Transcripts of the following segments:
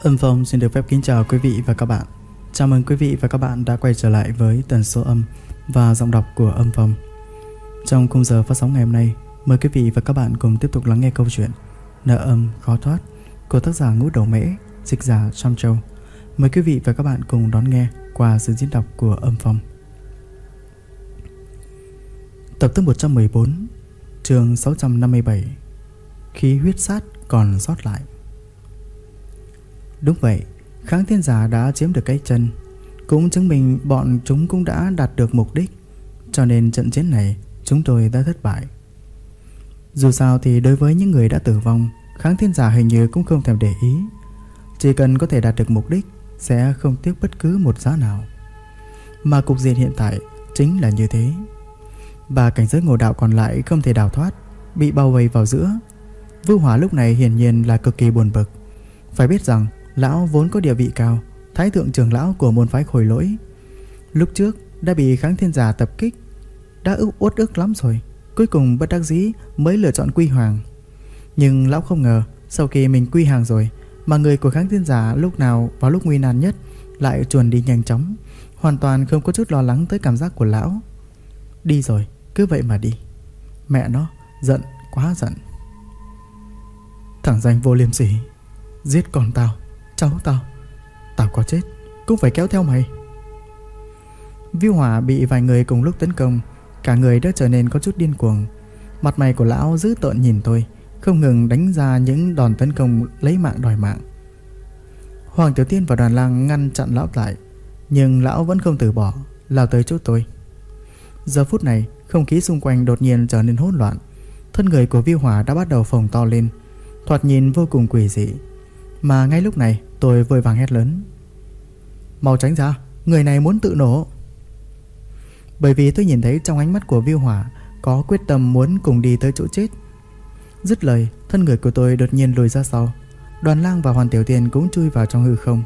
Âm Phong xin được phép kính chào quý vị và các bạn. Chào mừng quý vị và các bạn đã quay trở lại với tần số âm và giọng đọc của Âm Phong. Trong khung giờ phát sóng ngày hôm nay, mời quý vị và các bạn cùng tiếp tục lắng nghe câu chuyện Nợ âm khó thoát của tác giả Ngũ Đầu Mễ, dịch giả Sam Châu. Mời quý vị và các bạn cùng đón nghe qua sự diễn đọc của Âm Phong. Tập thứ 114, chương 657 Khí huyết sát còn sót lại Đúng vậy, kháng thiên giả đã chiếm được cái chân. Cũng chứng minh bọn chúng cũng đã đạt được mục đích. Cho nên trận chiến này chúng tôi đã thất bại. Dù sao thì đối với những người đã tử vong Kháng thiên giả hình như cũng không thèm để ý. Chỉ cần có thể đạt được mục đích Sẽ không tiếc bất cứ một giá nào. Mà cục diện hiện tại chính là như thế. Và cảnh giới ngộ đạo còn lại không thể đào thoát Bị bao vây vào giữa. Vưu Hỏa lúc này hiển nhiên là cực kỳ buồn bực. Phải biết rằng Lão vốn có địa vị cao, Thái thượng trưởng lão của môn phái khôi lỗi. Lúc trước, đã bị kháng thiên giả tập kích, Đã ức uất ức lắm rồi, Cuối cùng bất đắc dĩ mới lựa chọn quy hoàng. Nhưng lão không ngờ, Sau khi mình quy hàng rồi, Mà người của kháng thiên giả lúc nào vào lúc nguy nan nhất Lại chuồn đi nhanh chóng, Hoàn toàn không có chút lo lắng tới cảm giác của lão. Đi rồi, Cứ vậy mà đi. Mẹ nó, giận quá giận. Thẳng danh vô liêm sỉ, Giết con tao. Cháu tao Tao có chết, Cũng phải kéo theo mày. Viu hỏa bị vài người cùng lúc tấn công, Cả người đã trở nên có chút điên cuồng. Mặt mày của lão dữ tợn nhìn tôi, Không ngừng đánh ra những đòn tấn công Lấy mạng đòi mạng. Hoàng Tiểu Tiên và đoàn lang ngăn chặn lão lại, Nhưng lão vẫn không từ bỏ, Lao tới chỗ tôi. Giờ phút này, không khí xung quanh đột nhiên trở nên hỗn loạn. Thân người của Viu Hỏa đã bắt đầu phồng to lên, Thoạt nhìn vô cùng quỷ dị. Mà ngay lúc này tôi vội vàng hét lớn. Mau tránh ra, Người này muốn tự nổ. Bởi vì tôi nhìn thấy trong ánh mắt của Viu Hỏa Có quyết tâm muốn cùng đi tới chỗ chết. Dứt lời, Thân người của tôi đột nhiên lùi ra sau. Đoàn lang và Hoàn Tiểu Tiên cũng chui vào trong hư không.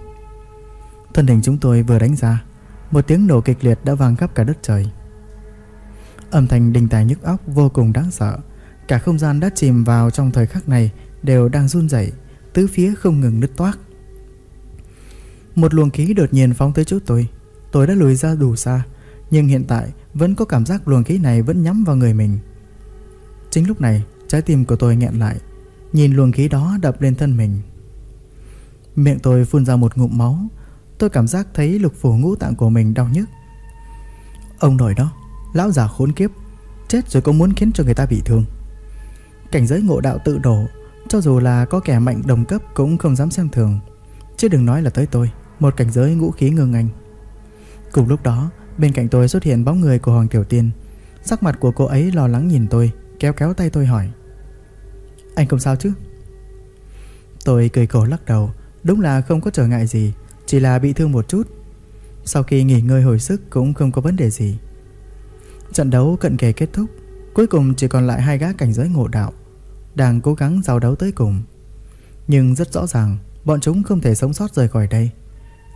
Thân hình chúng tôi vừa đánh ra, Một tiếng nổ kịch liệt đã vang khắp cả đất trời. Âm thanh đình tài nhức óc vô cùng đáng sợ. Cả không gian đã chìm vào trong thời khắc này Đều đang run rẩy, Tứ phía không ngừng nứt toác. Một luồng khí đột nhiên phóng tới chỗ tôi. Tôi đã lùi ra đủ xa, Nhưng hiện tại vẫn có cảm giác luồng khí này vẫn nhắm vào người mình. Chính lúc này, Trái tim của tôi nghẹn lại, Nhìn luồng khí đó đập lên thân mình. Miệng tôi phun ra một ngụm máu, Tôi cảm giác thấy lục phủ ngũ tạng của mình đau nhức. Ông nội đó, Lão già khốn kiếp, Chết rồi cũng muốn khiến cho người ta bị thương. Cảnh giới ngộ đạo tự đổ Cho dù là có kẻ mạnh đồng cấp Cũng không dám xem thường, Chứ đừng nói là tới tôi. Một cảnh giới ngũ khí ngưng ngành. Cùng lúc đó, Bên cạnh tôi xuất hiện bóng người của Hoàng Tiểu Tiên. Sắc mặt của cô ấy lo lắng nhìn tôi, Kéo kéo tay tôi hỏi. Anh không sao chứ? Tôi cười khổ lắc đầu, Đúng là không có trở ngại gì, Chỉ là bị thương một chút. Sau khi nghỉ ngơi hồi sức cũng không có vấn đề gì. Trận đấu cận kề kết thúc, Cuối cùng chỉ còn lại hai gã cảnh giới ngộ đạo, Đang cố gắng giao đấu tới cùng. Nhưng rất rõ ràng, Bọn chúng không thể sống sót rời khỏi đây.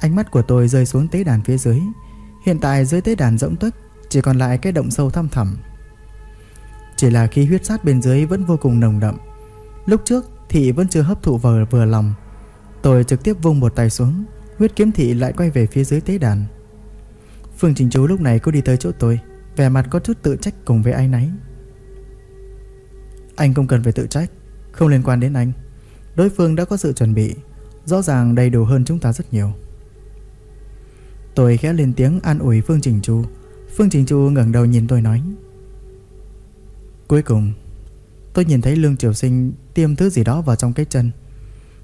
Ánh mắt của tôi rơi xuống tế đàn phía dưới. Hiện tại dưới tế đàn rỗng tuếch, Chỉ còn lại cái động sâu thăm thẳm. Chỉ là khí huyết sát bên dưới vẫn vô cùng nồng đậm. Lúc trước thị vẫn chưa hấp thụ vào vừa lòng. Tôi trực tiếp vung một tay xuống, Huyết kiếm thị lại quay về phía dưới tế đàn. Phương Trình Chú lúc này cô đi tới chỗ tôi, Vẻ mặt có chút tự trách cùng với ai nấy. Anh không cần phải tự trách, Không liên quan đến anh. Đối phương đã có sự chuẩn bị, Rõ ràng đầy đủ hơn chúng ta rất nhiều. Tôi khẽ lên tiếng an ủi Phương Trình Chu. Phương Trình Chu ngẩng đầu nhìn tôi nói, Cuối cùng, Tôi nhìn thấy Lương Triều Sinh Tiêm thứ gì đó vào trong cái chân.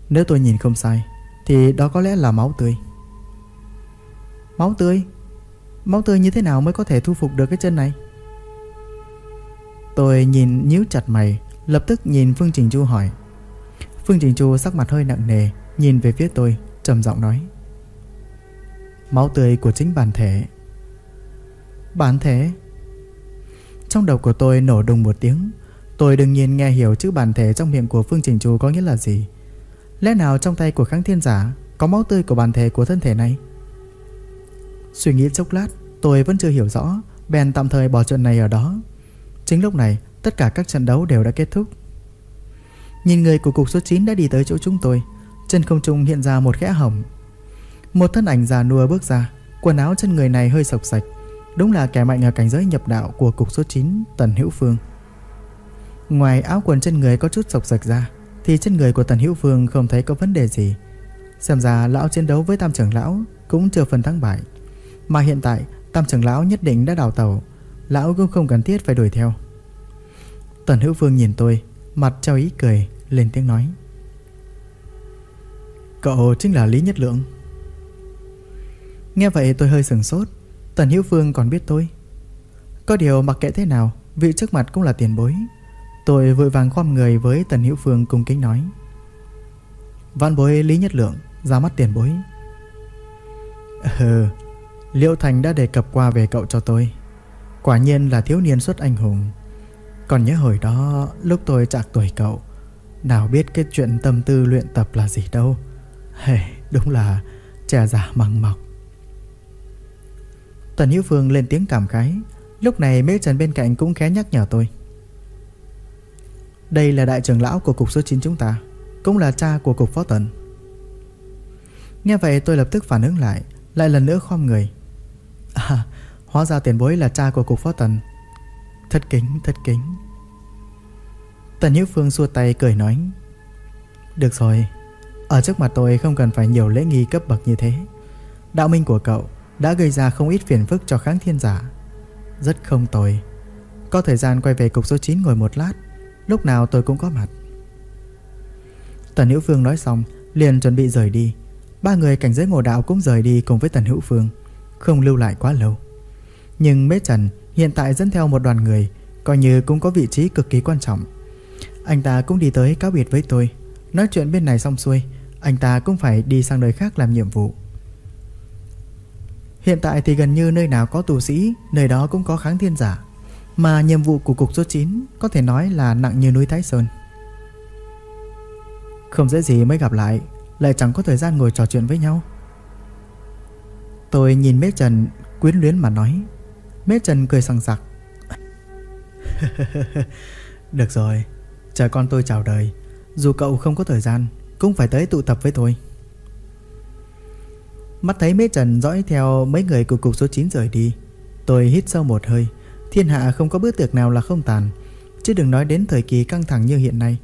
Nếu tôi nhìn không sai, Thì đó có lẽ là máu tươi. Máu tươi? Máu tươi như thế nào mới có thể thu phục được cái chân này? Tôi nhìn nhíu chặt mày, Lập tức nhìn Phương Trình Chu hỏi. Phương Trình Chu sắc mặt hơi nặng nề, Nhìn về phía tôi, trầm giọng nói Máu tươi của chính bản thể. Bản thể? Trong đầu của tôi nổ đùng một tiếng. Tôi đương nhiên nghe hiểu chữ bản thể trong miệng của Phương Trình Chu có nghĩa là gì. Lẽ nào trong tay của kháng thiên giả Có máu tươi của bản thể của thân thể này? Suy nghĩ chốc lát, Tôi vẫn chưa hiểu rõ, Bèn tạm thời bỏ chuyện này ở đó. Chính lúc này, tất cả các trận đấu đều đã kết thúc. Nhìn người của cục số 9 đã đi tới chỗ chúng tôi. Trên không trung hiện ra một khẽ hỏng một thân ảnh già nua bước ra, Quần áo trên người này hơi sọc sạch. Đúng là kẻ mạnh ở cảnh giới nhập đạo của cục số 9 Tần Hữu Phương. Ngoài áo quần trên người có chút sọc sạch ra, Thì trên người của Tần Hữu Phương không thấy có vấn đề gì. Xem ra lão chiến đấu với tam trưởng lão Cũng chưa phần thắng bại. Mà hiện tại, tam trưởng lão nhất định đã đào tàu Lão cũng không cần thiết phải đuổi theo. Tần Hữu Phương nhìn tôi, Mặt trao ý cười, Lên tiếng nói. Cậu chính là Lý Nhất Lượng. Nghe vậy tôi hơi sừng sốt. Tần Hữu Phương còn biết tôi. Có điều mặc kệ thế nào Vị trước mặt cũng là tiền bối. Tôi vội vàng khom người với Tần Hữu Phương cung kính nói. Văn bối Lý Nhất Lượng Ra mắt tiền bối. Ừ Liệu Thành đã đề cập qua về cậu cho tôi. Quả nhiên là thiếu niên xuất anh hùng. Còn nhớ hồi đó Lúc tôi chạc tuổi cậu Nào biết cái chuyện tâm tư luyện tập là gì đâu. Hey, đúng là trẻ giả măng mọc. Tần Hữu Phương lên tiếng cảm khái. Lúc này Mễ Trần bên cạnh cũng khẽ nhắc nhở tôi. Đây là đại trưởng lão của cục số 9 chúng ta, Cũng là cha của cục phó tần Nghe vậy tôi lập tức phản ứng lại Lại lần nữa khom người. À Hóa ra tiền bối là cha của cục phó tần Thất kính thất kính. Tần Hữu Phương xua tay cười nói, Được rồi, Ở trước mặt tôi không cần phải nhiều lễ nghi cấp bậc như thế. Đạo minh của cậu đã gây ra không ít phiền phức cho kháng thiên giả. Rất không tồi. Có thời gian quay về cục số 9 ngồi một lát, Lúc nào tôi cũng có mặt. Tần Hữu Phương nói xong, Liền chuẩn bị rời đi. Ba người cảnh giới ngộ đạo cũng rời đi cùng với Tần Hữu Phương, Không lưu lại quá lâu. Nhưng Mễ Trần hiện tại dẫn theo một đoàn người, Coi như cũng có vị trí cực kỳ quan trọng. Anh ta cũng đi tới cáo biệt với tôi. Nói chuyện bên này xong xuôi, Anh ta cũng phải đi sang nơi khác làm nhiệm vụ. Hiện tại thì gần như nơi nào có tù sĩ, Nơi đó cũng có kháng thiên giả. Mà nhiệm vụ của cục số 9 Có thể nói là nặng như núi Thái Sơn. Không dễ gì mới gặp lại Lại chẳng có thời gian ngồi trò chuyện với nhau. Tôi nhìn Mễ Trần quyến luyến mà nói. Mế Trần cười sằng sặc. Được rồi, Chờ con tôi chào đời. Dù cậu không có thời gian, Cũng phải tới tụ tập với tôi. Mắt thấy Mế Trần dõi theo mấy người của cục số 9 rời đi, Tôi hít sâu một hơi. Thiên hạ không có bữa tiệc nào là không tàn, Chứ đừng nói đến thời kỳ căng thẳng như hiện nay.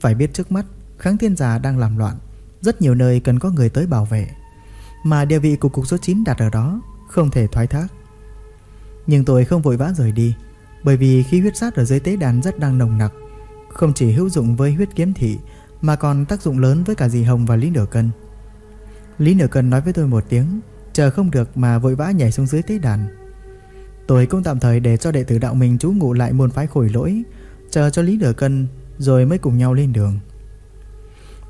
Phải biết trước mắt, Kháng thiên giả đang làm loạn, Rất nhiều nơi cần có người tới bảo vệ. Mà địa vị của cục số 9 đặt ở đó, Không thể thoái thác. Nhưng tôi không vội vã rời đi, Bởi vì khi huyết sát ở dưới tế đàn rất đang nồng nặc, Không chỉ hữu dụng với huyết kiếm thị, Mà còn tác dụng lớn với cả dì Hồng và Lý Nửa Cân. Lý Nửa Cân nói với tôi một tiếng, Chờ không được mà vội vã nhảy xuống dưới tế đàn. Tôi cũng tạm thời để cho đệ tử đạo mình trú ngụ lại môn phái khổi lỗi, Chờ cho Lý Nửa Cân Rồi mới cùng nhau lên đường.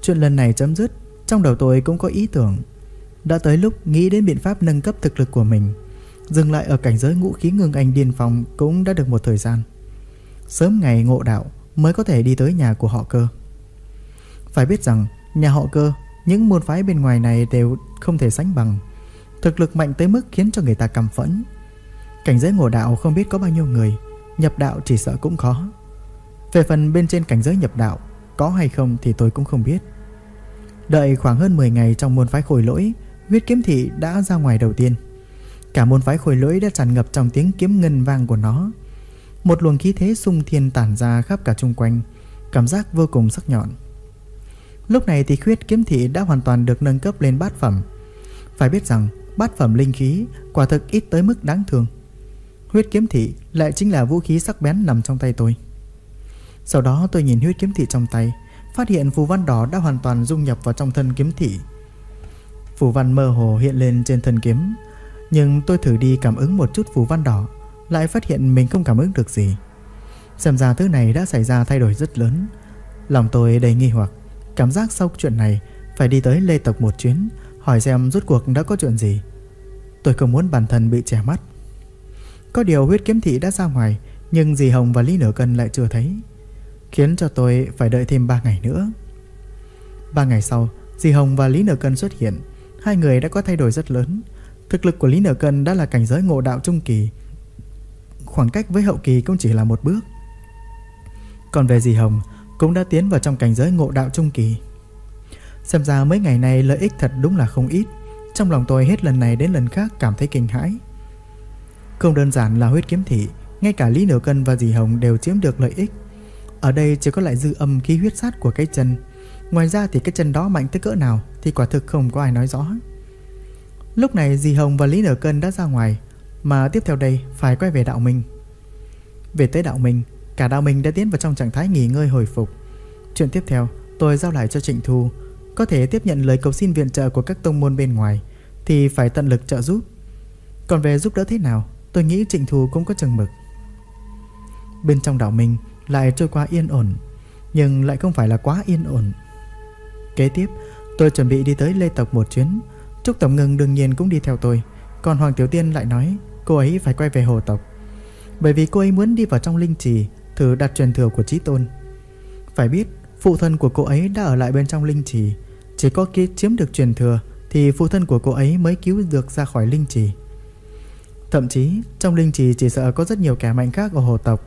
Chuyện lần này chấm dứt, Trong đầu tôi cũng có ý tưởng. Đã tới lúc nghĩ đến biện pháp nâng cấp thực lực của mình, Dừng lại ở cảnh giới ngũ khí ngưng anh điên phòng Cũng đã được một thời gian. Sớm ngày ngộ đạo Mới có thể đi tới nhà của họ cơ. Phải biết rằng, nhà họ cơ những môn phái bên ngoài này đều không thể sánh bằng. Thực lực mạnh tới mức khiến cho người ta căm phẫn. Cảnh giới ngộ đạo không biết có bao nhiêu người, Nhập đạo chỉ sợ cũng khó. Về phần bên trên cảnh giới nhập đạo, Có hay không thì tôi cũng không biết. Đợi khoảng hơn 10 ngày trong môn phái khôi lỗi, Huyết kiếm thị đã ra ngoài đầu tiên. Cả môn phái khôi lỗi đã tràn ngập trong tiếng kiếm ngân vang của nó. Một luồng khí thế sung thiên tản ra khắp cả chung quanh, Cảm giác vô cùng sắc nhọn. Lúc này thì khuyết kiếm thị đã hoàn toàn được nâng cấp lên bát phẩm. Phải biết rằng, bát phẩm linh khí quả thực ít tới mức đáng thương. Huyết kiếm thị lại chính là vũ khí sắc bén nằm trong tay tôi. Sau đó tôi nhìn huyết kiếm thị trong tay, Phát hiện phù văn đỏ đã hoàn toàn dung nhập vào trong thân kiếm thị. Phù văn mơ hồ hiện lên trên thân kiếm, nhưng tôi thử đi cảm ứng một chút phù văn đỏ, Lại phát hiện mình không cảm ứng được gì. Xem ra thứ này đã xảy ra thay đổi rất lớn, Lòng tôi đầy nghi hoặc. Cảm giác sau chuyện này, Phải đi tới lê tộc một chuyến, Hỏi xem rốt cuộc đã có chuyện gì. Tôi không muốn bản thân bị trẻ mắt. Có điều huyết kiếm thị đã ra ngoài, Nhưng dì Hồng và Lý Nửa Cân lại chưa thấy, Khiến cho tôi phải đợi thêm 3 ngày nữa. 3 ngày sau, Dì Hồng và Lý Nửa Cân xuất hiện. Hai người đã có thay đổi rất lớn. Thực lực của Lý nửa Cân đã là cảnh giới ngộ đạo trung kỳ. Khoảng cách với hậu kỳ cũng chỉ là một bước. Còn về dì Hồng cũng đã tiến vào trong cảnh giới ngộ đạo trung kỳ. Xem ra mấy ngày này lợi ích thật đúng là không ít. Trong lòng tôi hết lần này đến lần khác cảm thấy kinh hãi. Không đơn giản là huyết kiếm thị, Ngay cả Lý Nửa Cân và Dì Hồng đều chiếm được lợi ích. Ở đây chỉ có lại dư âm khí huyết sát của cái chân. Ngoài ra thì cái chân đó mạnh tới cỡ nào Thì quả thực không có ai nói rõ. Lúc này dì Hồng và Lý nửa Cân đã ra ngoài, Mà tiếp theo đây phải quay về đạo minh. Về tới đạo minh Cả đạo mình đã tiến vào trong trạng thái nghỉ ngơi hồi phục. Chuyện tiếp theo, tôi giao lại cho Trịnh Thu. Có thể tiếp nhận lời cầu xin viện trợ của các tông môn bên ngoài, Thì phải tận lực trợ giúp. Còn về giúp đỡ thế nào, Tôi nghĩ Trịnh Thu cũng có chừng mực. Bên trong đạo mình lại trôi qua yên ổn, Nhưng lại không phải là quá yên ổn. Kế tiếp, tôi chuẩn bị đi tới Lê Tộc một chuyến. Trúc Tổng Ngưng đương nhiên cũng đi theo tôi, Còn Hoàng Tiểu Tiên lại nói Cô ấy phải quay về hồ tộc. Bởi vì cô ấy muốn đi vào trong linh trì Thử đặt truyền thừa của Chí Tôn. Phải biết, phụ thân của cô ấy đã ở lại bên trong linh trì. Chỉ có khi chiếm được truyền thừa, Thì phụ thân của cô ấy mới cứu được ra khỏi linh trì. Thậm chí, trong linh trì chỉ sợ có rất nhiều kẻ mạnh khác ở hồ tộc.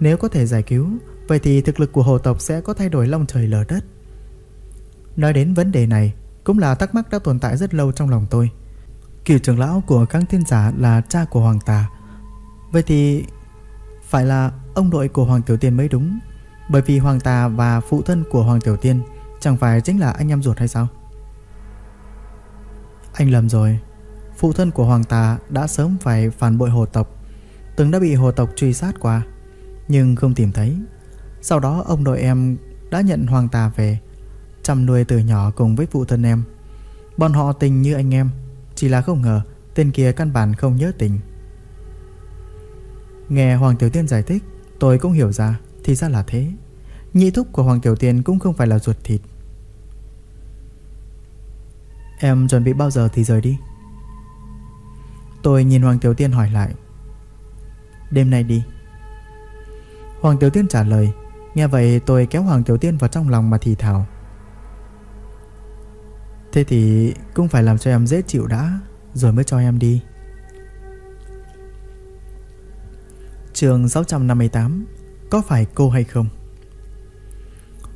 Nếu có thể giải cứu, Vậy thì thực lực của hồ tộc sẽ có thay đổi long trời lở đất. Nói đến vấn đề này, cũng là thắc mắc đã tồn tại rất lâu trong lòng tôi. Cựu trưởng lão của các thiên giả là cha của Hoàng Tà. Vậy thì phải là ông nội của Hoàng Tiểu Tiên mới đúng Bởi vì Hoàng Tà và phụ thân của Hoàng Tiểu Tiên Chẳng phải chính là anh em ruột hay sao Anh lầm rồi Phụ thân của Hoàng Tà đã sớm phải phản bội hồ tộc Từng đã bị hồ tộc truy sát qua Nhưng không tìm thấy Sau đó ông nội em đã nhận Hoàng Tà về chăm nuôi từ nhỏ cùng với phụ thân em. Bọn họ tình như anh em, chỉ là không ngờ tên kia căn bản không nhớ tình. Nghe Hoàng Tiểu Tiên giải thích, tôi cũng hiểu ra, thì ra là thế. Nhị thúc của Hoàng Tiểu Tiên cũng không phải là ruột thịt. Em chuẩn bị bao giờ thì rời đi? Tôi nhìn Hoàng Tiểu Tiên hỏi lại. Đêm nay đi. Hoàng Tiểu Tiên trả lời, nghe vậy tôi kéo Hoàng Tiểu Tiên vào trong lòng mà thì thào. Thế thì cũng phải làm cho em dễ chịu đã Rồi mới cho em đi Trường 658 Có phải cô hay không?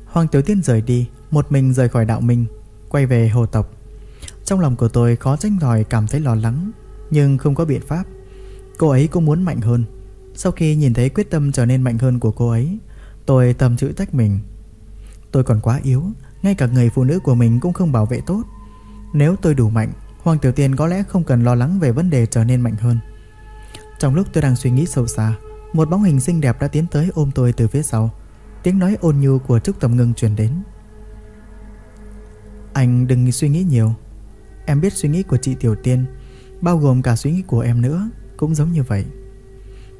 Hoàng Tiểu Tiên rời đi, Một mình rời khỏi đạo minh, Quay về hồ tộc. Trong lòng của tôi khó tránh khỏi cảm thấy lo lắng, Nhưng không có biện pháp. Cô ấy cũng muốn mạnh hơn. Sau khi nhìn thấy quyết tâm trở nên mạnh hơn của cô ấy, Tôi tầm chữ tách mình. Tôi còn quá yếu, ngay cả người phụ nữ của mình cũng không bảo vệ tốt. Nếu tôi đủ mạnh, Hoàng Tiểu Tiên có lẽ không cần lo lắng về vấn đề trở nên mạnh hơn. Trong lúc tôi đang suy nghĩ sâu xa một bóng hình xinh đẹp đã tiến tới ôm tôi từ phía sau. Tiếng nói ôn nhu của Trúc Tầm Ngưng truyền đến. Anh đừng suy nghĩ nhiều. Em biết suy nghĩ của chị Tiểu Tiên, Bao gồm cả suy nghĩ của em nữa, Cũng giống như vậy.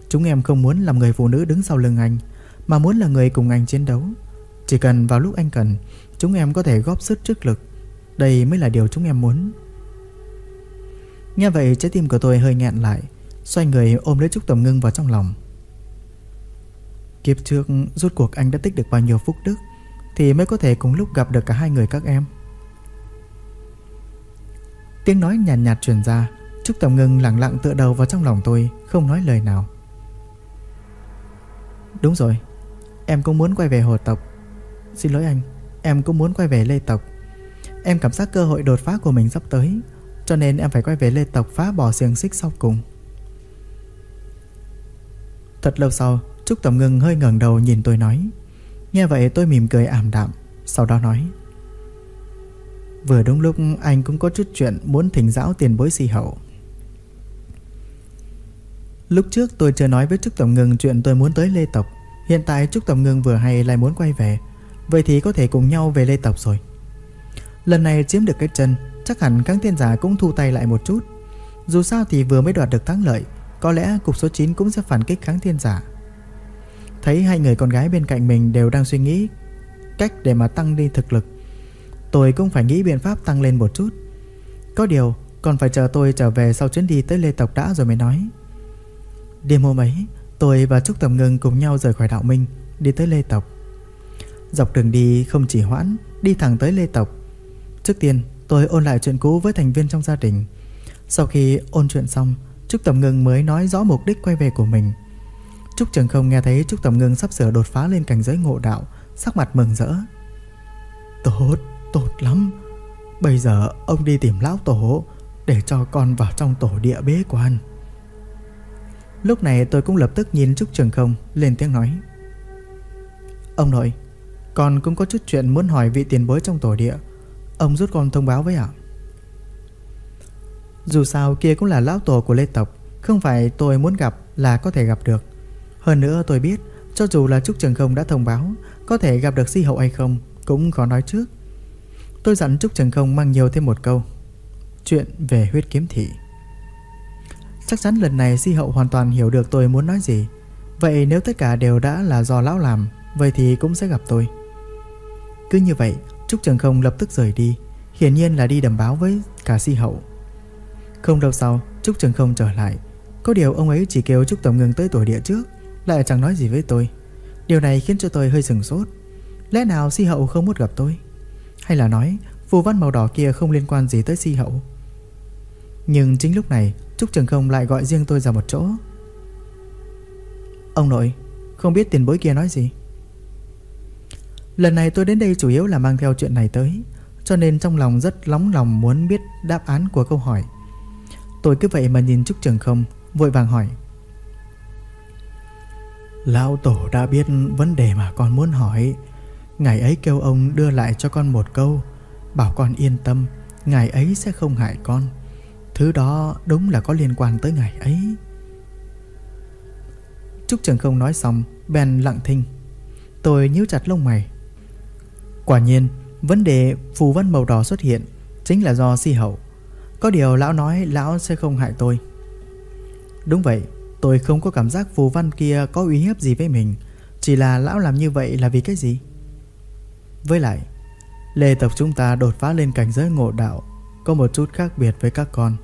Chúng em không muốn làm người phụ nữ đứng sau lưng anh, Mà muốn là người cùng anh chiến đấu. Chỉ cần vào lúc anh cần, Chúng em có thể góp sức trước lực. Đây mới là điều chúng em muốn. Nghe vậy trái tim của tôi hơi nghẹn lại, Xoay người ôm lấy Trúc Tầm Ngưng vào trong lòng. Kiếp trước rốt cuộc anh đã tích được bao nhiêu phúc đức Thì mới có thể cùng lúc gặp được cả hai người các em. Tiếng nói nhàn nhạt, nhạt truyền ra Trúc Tầm Ngưng lặng lặng tựa đầu vào trong lòng tôi Không nói lời nào. Đúng rồi Em cũng muốn quay về hồ tộc. Xin lỗi anh Em cũng muốn quay về Lê Tộc. Em cảm giác cơ hội đột phá của mình sắp tới Cho nên em phải quay về Lê Tộc phá bỏ xiềng xích sau cùng. Thật lâu sau Trúc Tổng Ngưng hơi ngẩng đầu nhìn tôi nói. Nghe vậy tôi mỉm cười ảm đạm, Sau đó nói. Vừa đúng lúc anh cũng có chút chuyện Muốn thỉnh giáo tiền bối si hậu. Lúc trước tôi chưa nói với Trúc Tổng Ngưng Chuyện tôi muốn tới Lê Tộc. Hiện tại Trúc Tổng Ngưng vừa hay lại muốn quay về. Vậy thì có thể cùng nhau về Lê Tộc rồi. Lần này chiếm được cái chân, Chắc hẳn các tiên giả cũng thu tay lại một chút. Dù sao thì vừa mới đoạt được thắng lợi, Có lẽ cục số 9 cũng sẽ phản kích kháng thiên giả. Thấy hai người con gái bên cạnh mình đều đang suy nghĩ Cách để mà tăng đi thực lực. Tôi cũng phải nghĩ biện pháp tăng lên một chút. Có điều, Còn phải chờ tôi trở về sau chuyến đi tới Lê Tộc đã rồi mới nói. Đêm hôm ấy, Tôi và Trúc Tầm Ngưng cùng nhau rời khỏi đạo Minh, Đi tới Lê Tộc. Dọc đường đi không chỉ hoãn, Đi thẳng tới Lê Tộc. Trước tiên, tôi ôn lại chuyện cũ với thành viên trong gia đình. Sau khi ôn chuyện xong, Trúc Tầm Ngưng mới nói rõ mục đích quay về của mình. Trúc Trường không nghe thấy Trúc Tầm Ngưng sắp sửa đột phá lên cảnh giới ngộ đạo Sắc mặt mừng rỡ. Tốt, Tốt lắm. Bây giờ ông đi tìm lão tổ Để cho con vào trong tổ địa bế quan. Lúc này tôi cũng lập tức nhìn Trúc Trường Không Lên tiếng nói. Ông nội Con cũng có chút chuyện muốn hỏi vị tiền bối trong tổ địa. Ông rút con thông báo với ạ. Dù sao kia cũng là lão tổ của lê tộc Không phải tôi muốn gặp là có thể gặp được. Hơn nữa tôi biết, Cho dù là Trúc Trường Không đã thông báo, Có thể gặp được si hậu hay không, Cũng khó nói trước. Tôi dặn Trúc Trường Không mang nhiều thêm một câu. Chuyện về huyết kiếm thị. Chắc chắn lần này si hậu hoàn toàn hiểu được tôi muốn nói gì. Vậy nếu tất cả đều đã là do lão làm, Vậy thì cũng sẽ gặp tôi. Cứ như vậy, Trúc Trường Không lập tức rời đi. Hiển nhiên là đi đầm báo với cả si hậu. Không lâu sau, Trúc Trường Không trở lại. Có điều ông ấy chỉ kêu Trúc Tổng Ngưng tới tuổi địa trước. Lại chẳng nói gì với tôi. Điều này khiến cho tôi hơi sừng sốt. Lẽ nào si hậu không muốn gặp tôi? Hay là nói, phù văn màu đỏ kia không liên quan gì tới si hậu? Nhưng chính lúc này, Trúc Trường Không lại gọi riêng tôi ra một chỗ. Ông nội, Không biết tiền bối kia nói gì? Lần này tôi đến đây chủ yếu là mang theo chuyện này tới, Cho nên trong lòng rất nóng lòng muốn biết đáp án của câu hỏi. Tôi cứ vậy mà nhìn Trúc Trường Không, Vội vàng hỏi Lão Tổ đã biết vấn đề mà con muốn hỏi. Ngày ấy kêu ông đưa lại cho con một câu, Bảo con yên tâm Ngày ấy sẽ không hại con. Thứ đó đúng là có liên quan tới ngày ấy. Trúc Trường Không nói xong, Bèn lặng thinh. Tôi nhíu chặt lông mày. Quả nhiên, Vấn đề phù văn màu đỏ xuất hiện Chính là do si hậu. Có điều lão nói lão sẽ không hại tôi. Đúng vậy Tôi không có cảm giác phù văn kia có uy hiếp gì với mình. Chỉ là lão làm như vậy là vì cái gì? Với lại, Lê tộc chúng ta đột phá lên cảnh giới ngộ đạo, Có một chút khác biệt với các con.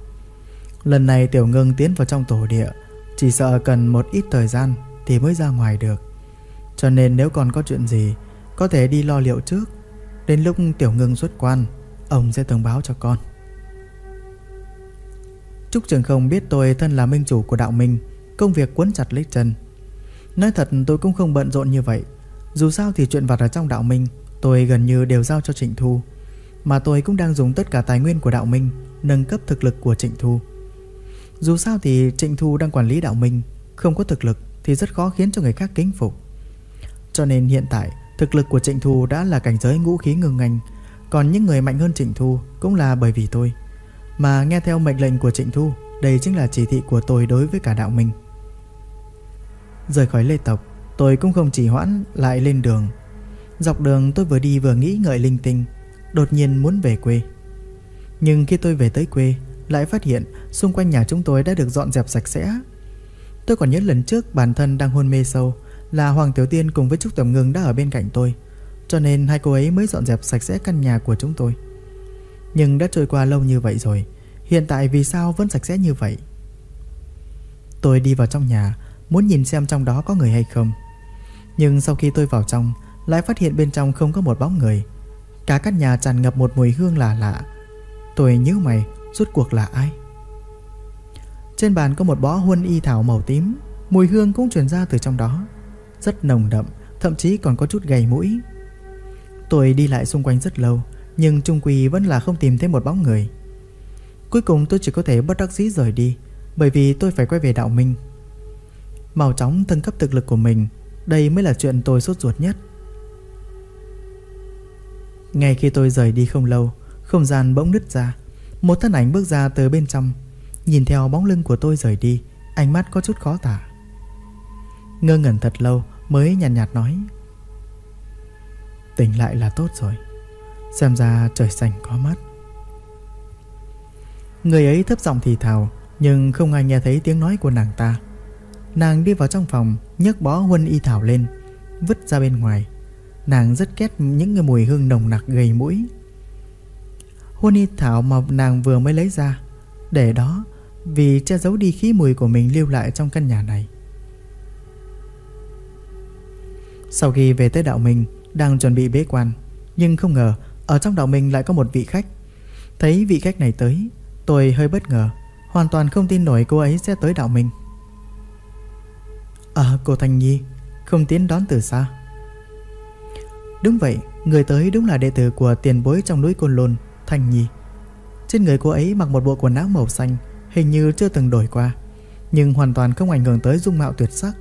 Lần này tiểu ngưng tiến vào trong tổ địa, Chỉ sợ cần một ít thời gian Thì mới ra ngoài được. Cho nên nếu còn có chuyện gì, Có thể đi lo liệu trước. Đến lúc tiểu ngưng xuất quan, Ông sẽ thông báo cho con. Trúc Trường không biết tôi thân là minh chủ của đạo minh Công việc cuốn chặt lấy chân. Nói thật, tôi cũng không bận rộn như vậy. Dù sao thì chuyện vặt ở trong đạo minh, Tôi gần như đều giao cho Trịnh Thu. Mà tôi cũng đang dùng tất cả tài nguyên của đạo minh, Nâng cấp thực lực của Trịnh Thu. Dù sao thì Trịnh Thu đang quản lý đạo minh, Không có thực lực thì rất khó khiến cho người khác kính phục. Cho nên hiện tại, Thực lực của Trịnh Thu đã là cảnh giới ngũ khí ngưng ngành Còn những người mạnh hơn Trịnh Thu Cũng là bởi vì tôi. Mà nghe theo mệnh lệnh của Trịnh Thu, Đây chính là chỉ thị của tôi đối với cả đạo minh. Rời khỏi lê tộc, Tôi cũng không chỉ hoãn lại lên đường. Dọc đường tôi vừa đi vừa nghĩ ngợi linh tinh, Đột nhiên muốn về quê. Nhưng khi tôi về tới quê, Lại phát hiện xung quanh nhà chúng tôi đã được dọn dẹp sạch sẽ. Tôi còn nhớ lần trước bản thân đang hôn mê sâu Là Hoàng Tiểu Tiên cùng với Trúc Tổng Ngưng đã ở bên cạnh tôi, Cho nên hai cô ấy mới dọn dẹp sạch sẽ căn nhà của chúng tôi. Nhưng đã trôi qua lâu như vậy rồi, Hiện tại vì sao vẫn sạch sẽ như vậy? Tôi đi vào trong nhà Muốn nhìn xem trong đó có người hay không. Nhưng sau khi tôi vào trong, Lại phát hiện bên trong không có một bóng người. Cả căn nhà tràn ngập một mùi hương lạ lạ. Tôi nhíu mày, Rốt cuộc là ai? Trên bàn có một bó huân y thảo màu tím, Mùi hương cũng truyền ra từ trong đó. Rất nồng đậm, Thậm chí còn có chút gầy mũi. Tôi đi lại xung quanh rất lâu, Nhưng trung quy vẫn là không tìm thấy một bóng người. Cuối cùng tôi chỉ có thể bất đắc dĩ rời đi, Bởi vì tôi phải quay về đạo minh. Mau chóng thân cấp thực lực của mình. Đây mới là chuyện tôi sốt ruột nhất. Ngay khi tôi rời đi không lâu Không gian bỗng nứt ra. Một thân ảnh bước ra từ bên trong. Nhìn theo bóng lưng của tôi rời đi Ánh mắt có chút khó tả. Ngơ ngẩn thật lâu Mới nhàn nhạt, nhạt nói Tỉnh lại là tốt rồi. Xem ra trời xanh có mắt. Người ấy thấp giọng thì thào Nhưng không ai nghe thấy tiếng nói của nàng ta. Nàng đi vào trong phòng, nhấc bó huân y thảo lên, Vứt ra bên ngoài. Nàng rất ghét những người mùi hương nồng nặc gầy mũi. Huân y thảo mà nàng vừa mới lấy ra, Để đó, Vì che giấu đi khí mùi của mình lưu lại trong căn nhà này. Sau khi về tới đạo mình Đang chuẩn bị bế quan, Nhưng không ngờ, Ở trong đạo mình lại có một vị khách. Thấy vị khách này tới, Tôi hơi bất ngờ, Hoàn toàn không tin nổi cô ấy sẽ tới đạo mình À cô Thanh Nhi, Không tiến đón từ xa. Đúng vậy, Người tới đúng là đệ tử của tiền bối trong núi Côn Lôn, Thanh Nhi. Trên người cô ấy mặc một bộ quần áo màu xanh, Hình như chưa từng đổi qua, Nhưng hoàn toàn không ảnh hưởng tới dung mạo tuyệt sắc.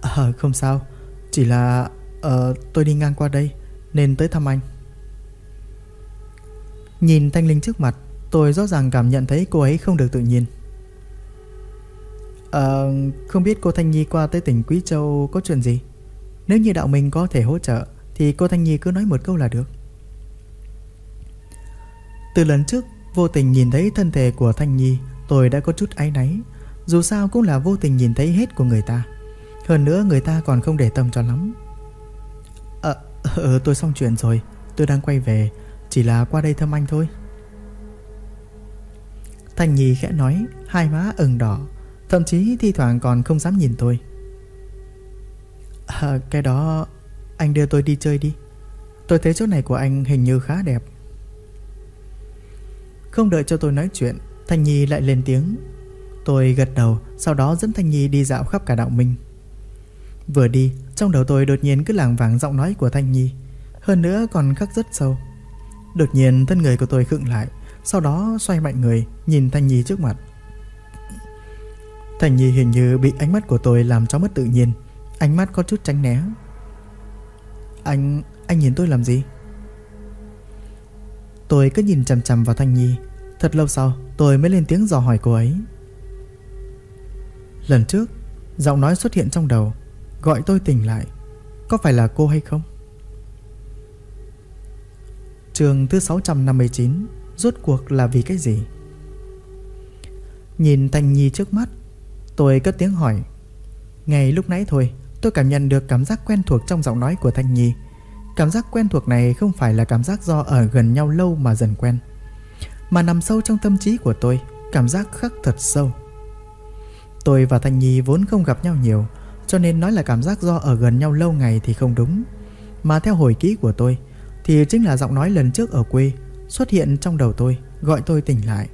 Ờ không sao, Chỉ là Ờ tôi đi ngang qua đây, Nên tới thăm anh. Nhìn Thanh Linh trước mặt, Tôi rõ ràng cảm nhận thấy cô ấy không được tự nhiên à, không biết cô Thanh Nhi qua tới tỉnh Quý Châu có chuyện gì? Nếu như đạo mình có thể hỗ trợ Thì cô Thanh Nhi cứ nói một câu là được. Từ lần trước vô tình nhìn thấy thân thể của Thanh Nhi Tôi đã có chút áy náy. Dù sao cũng là vô tình nhìn thấy hết của người ta. Hơn nữa người ta còn không để tâm cho lắm. Ờ, ờ tôi xong chuyện rồi. Tôi đang quay về. Chỉ là qua đây thăm anh thôi. Thanh Nhi khẽ nói Hai má ửng đỏ. Thậm chí thi thoảng còn không dám nhìn tôi. À, Cái đó Anh đưa tôi đi chơi đi. Tôi thấy chỗ này của anh hình như khá đẹp. Không đợi cho tôi nói chuyện Thanh Nhi lại lên tiếng. Tôi gật đầu Sau đó dẫn Thanh Nhi đi dạo khắp cả đạo minh. Vừa đi Trong đầu tôi đột nhiên cứ lảng vảng giọng nói của Thanh Nhi. Hơn nữa còn khắc rất sâu. Đột nhiên thân người của tôi khựng lại Sau đó xoay mạnh người Nhìn Thanh Nhi trước mặt. Thanh Nhi hình như bị ánh mắt của tôi làm cho mất tự nhiên Ánh mắt có chút tránh né Anh... anh nhìn tôi làm gì? Tôi cứ nhìn chằm chằm vào Thanh Nhi Thật lâu sau, tôi mới lên tiếng dò hỏi cô ấy Lần trước, Giọng nói xuất hiện trong đầu, Gọi tôi tỉnh lại, Có phải là cô hay không? Trường thứ 659 Rốt cuộc là vì cái gì? Nhìn Thanh Nhi trước mắt Tôi cất tiếng hỏi. Ngay lúc nãy thôi, Tôi cảm nhận được cảm giác quen thuộc trong giọng nói của Thanh Nhi. Cảm giác quen thuộc này không phải là cảm giác do ở gần nhau lâu mà dần quen, Mà nằm sâu trong tâm trí của tôi, Cảm giác khắc thật sâu. Tôi và Thanh Nhi vốn không gặp nhau nhiều, Cho nên nói là cảm giác do ở gần nhau lâu ngày thì không đúng. Mà theo hồi ký của tôi, Thì chính là giọng nói lần trước ở quê Xuất hiện trong đầu tôi, Gọi tôi tỉnh lại.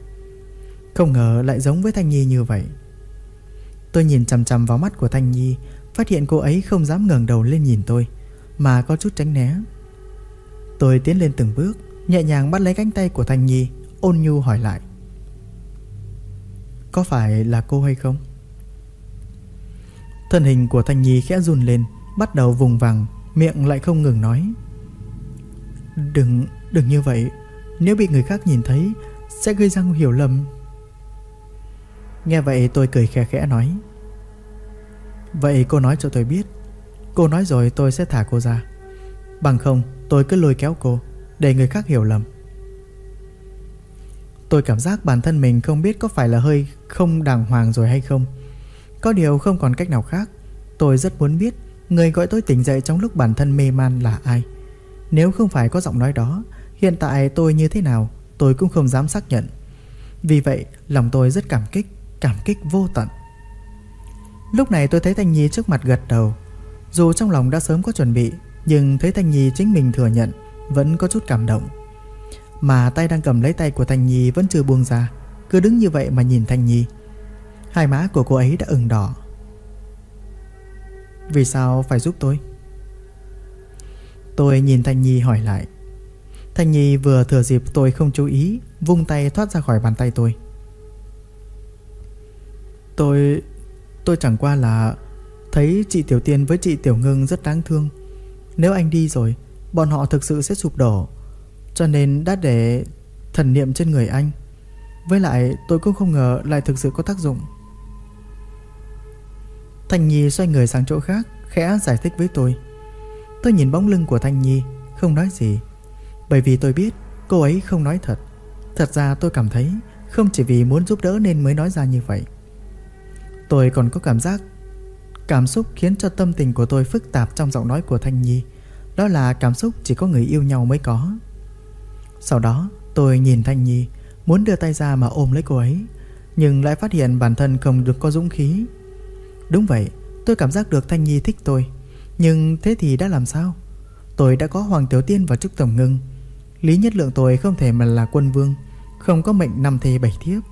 Không ngờ lại giống với Thanh Nhi như vậy. Tôi nhìn chằm chằm vào mắt của Thanh Nhi Phát hiện cô ấy không dám ngẩng đầu lên nhìn tôi Mà có chút tránh né. Tôi tiến lên từng bước Nhẹ nhàng bắt lấy cánh tay của Thanh Nhi Ôn nhu hỏi lại. Có phải là cô hay không? Thân hình của Thanh Nhi khẽ run lên Bắt đầu vùng vằng Miệng lại không ngừng nói. Đừng, đừng như vậy. Nếu bị người khác nhìn thấy Sẽ gây ra hiểu lầm. Nghe vậy tôi cười khẽ khẽ nói. Vậy cô nói cho tôi biết. Cô nói rồi tôi sẽ thả cô ra. Bằng không, tôi cứ lôi kéo cô, Để người khác hiểu lầm. Tôi cảm giác bản thân mình không biết có phải là hơi không đàng hoàng rồi hay không. Có điều không còn cách nào khác. Tôi rất muốn biết Người gọi tôi tỉnh dậy trong lúc bản thân mê man là ai. Nếu không phải có giọng nói đó, Hiện tại tôi như thế nào, Tôi cũng không dám xác nhận. Vì vậy, lòng tôi rất cảm kích. Cảm kích vô tận. Lúc này tôi thấy Thanh Nhi trước mặt gật đầu. Dù trong lòng đã sớm có chuẩn bị, Nhưng thấy Thanh Nhi chính mình thừa nhận, Vẫn có chút cảm động. Mà tay đang cầm lấy tay của Thanh Nhi Vẫn chưa buông ra, Cứ đứng như vậy mà nhìn Thanh Nhi. Hai má của cô ấy đã ửng đỏ. Vì sao phải giúp tôi? Tôi nhìn Thanh Nhi hỏi lại. Thanh Nhi vừa thừa dịp tôi không chú ý, Vung tay thoát ra khỏi bàn tay tôi. Tôi... tôi chẳng qua là Thấy chị Tiểu Tiên với chị Tiểu Ngưng rất đáng thương. Nếu anh đi rồi, Bọn họ thực sự sẽ sụp đổ. Cho nên đã để thần niệm trên người anh. Với lại, tôi cũng không ngờ lại thực sự có tác dụng. Thanh Nhi xoay người sang chỗ khác, Khẽ giải thích với tôi. Tôi nhìn bóng lưng của Thanh Nhi, Không nói gì. Bởi vì tôi biết, cô ấy không nói thật. Thật ra tôi cảm thấy Không chỉ vì muốn giúp đỡ nên mới nói ra như vậy. Tôi còn có cảm giác, Cảm xúc khiến cho tâm tình của tôi phức tạp trong giọng nói của Thanh Nhi. Đó là cảm xúc chỉ có người yêu nhau mới có. Sau đó, tôi nhìn Thanh Nhi, Muốn đưa tay ra mà ôm lấy cô ấy, Nhưng lại phát hiện bản thân không được có dũng khí. Đúng vậy, Tôi cảm giác được Thanh Nhi thích tôi, Nhưng thế thì đã làm sao? Tôi đã có Hoàng Tiểu Tiên và Trúc Tổng Ngưng. Lý Nhất Lượng tôi không thể mà là quân vương, Không có mệnh năm thê bảy thiếp.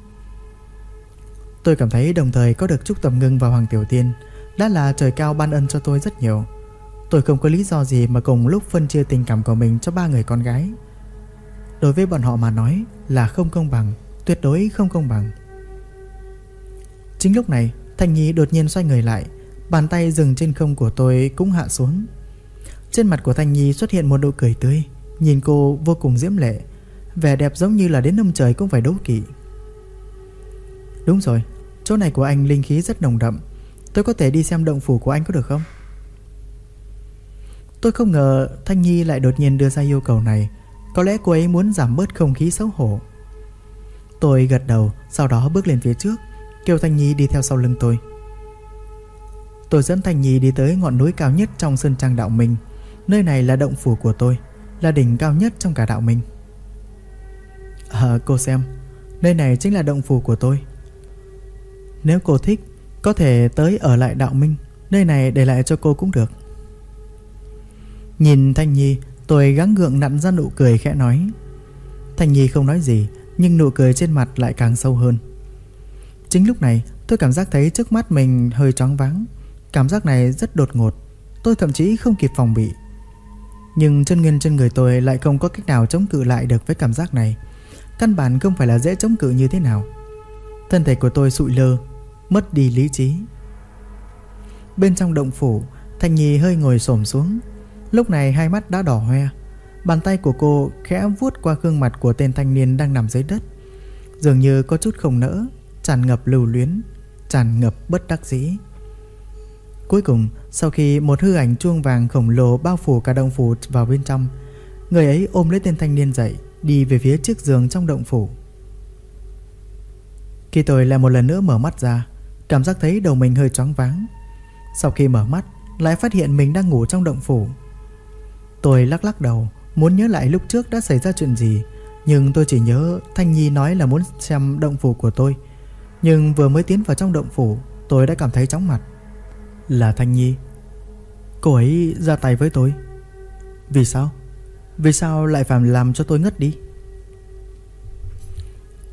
Tôi cảm thấy đồng thời có được Trúc Tầm Ngưng và Hoàng Tiểu Tiên. Đã là trời cao ban ân cho tôi rất nhiều. Tôi không có lý do gì mà cùng lúc phân chia tình cảm của mình cho ba người con gái. Đối với bọn họ mà nói là không công bằng, Tuyệt đối không công bằng. Chính lúc này, Thanh Nhi đột nhiên xoay người lại, Bàn tay dừng trên không của tôi cũng hạ xuống. Trên mặt của Thanh Nhi xuất hiện một nụ cười tươi, Nhìn cô vô cùng diễm lệ. Vẻ đẹp giống như là đến năm trời cũng phải đấu kỵ. Đúng rồi, Chỗ này của anh linh khí rất nồng đậm. Tôi có thể đi xem động phủ của anh có được không? Tôi không ngờ Thanh Nhi lại đột nhiên đưa ra yêu cầu này. Có lẽ cô ấy muốn giảm bớt không khí xấu hổ. Tôi gật đầu, Sau đó bước lên phía trước, Kêu Thanh Nhi đi theo sau lưng tôi. Tôi dẫn Thanh Nhi đi tới ngọn núi cao nhất trong sơn trang đạo Minh. Nơi này là động phủ của tôi, Là đỉnh cao nhất trong cả đạo Minh. À cô xem, Nơi này chính là động phủ của tôi. Nếu cô thích, Có thể tới ở lại đạo Minh, Nơi này để lại cho cô cũng được. Nhìn Thanh Nhi, Tôi gắng gượng nặn ra nụ cười khẽ nói. Thanh Nhi không nói gì, Nhưng nụ cười trên mặt lại càng sâu hơn. Chính lúc này, tôi cảm giác thấy trước mắt mình hơi choáng váng. Cảm giác này rất đột ngột, Tôi thậm chí không kịp phòng bị. Nhưng chân nguyên trên người tôi lại không có cách nào chống cự lại được với cảm giác này. Căn bản không phải là dễ chống cự như thế nào. Thân thể của tôi sụi lơ Mất đi lý trí. Bên trong động phủ, Thanh Nhi hơi ngồi xổm xuống. Lúc này hai mắt đã đỏ hoe. Bàn tay của cô khẽ vuốt qua gương mặt của tên thanh niên đang nằm dưới đất. Dường như có chút không nỡ, Tràn ngập lưu luyến, Tràn ngập bất đắc dĩ. Cuối cùng, sau khi một hư ảnh chuông vàng khổng lồ bao phủ cả động phủ vào bên trong, Người ấy ôm lấy tên thanh niên dậy, Đi về phía chiếc giường trong động phủ. Khi tôi lại một lần nữa mở mắt ra Cảm giác thấy đầu mình hơi choáng váng. Sau khi mở mắt, Lại phát hiện mình đang ngủ trong động phủ. Tôi lắc lắc đầu, Muốn nhớ lại lúc trước đã xảy ra chuyện gì, Nhưng tôi chỉ nhớ Thanh Nhi nói là muốn xem động phủ của tôi. Nhưng vừa mới tiến vào trong động phủ, Tôi đã cảm thấy chóng mặt. Là Thanh Nhi. Cô ấy ra tay với tôi. Vì sao? Vì sao lại phải làm cho tôi ngất đi?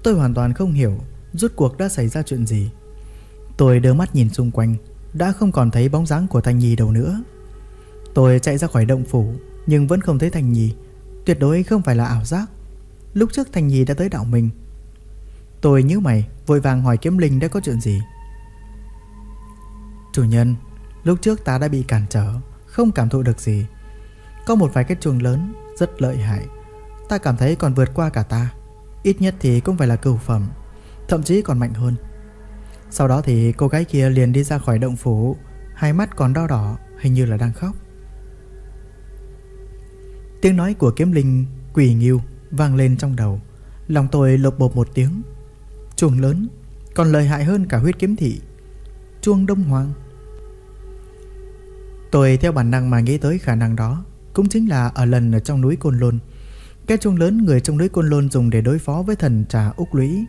Tôi hoàn toàn không hiểu, Rốt cuộc đã xảy ra chuyện gì. Tôi đưa mắt nhìn xung quanh, Đã không còn thấy bóng dáng của Thanh Nhi đâu nữa. Tôi chạy ra khỏi động phủ, Nhưng vẫn không thấy Thanh Nhi. Tuyệt đối không phải là ảo giác. Lúc trước Thanh Nhi đã tới đảo mình. Tôi nhíu mày, Vội vàng hỏi kiếm linh đã có chuyện gì. Chủ nhân, Lúc trước ta đã bị cản trở, Không cảm thụ được gì. Có một vài cái chuông lớn, Rất lợi hại. Ta cảm thấy còn vượt qua cả ta. Ít nhất thì cũng phải là cửu phẩm, Thậm chí còn mạnh hơn. Sau đó thì cô gái kia liền đi ra khỏi động phủ. Hai mắt còn đau đỏ, Hình như là đang khóc. Tiếng nói của kiếm linh quỷ nghiêu vang lên trong đầu. Lòng tôi lột bột một tiếng. Chuông lớn, Còn lợi hại hơn cả huyết kiếm thị. Chuông đông hoàng. Tôi theo bản năng mà nghĩ tới khả năng đó, Cũng chính là ở lần ở trong núi Côn Lôn. Cái chuông lớn người trong núi Côn Lôn dùng để đối phó với thần trà Úc Lũy.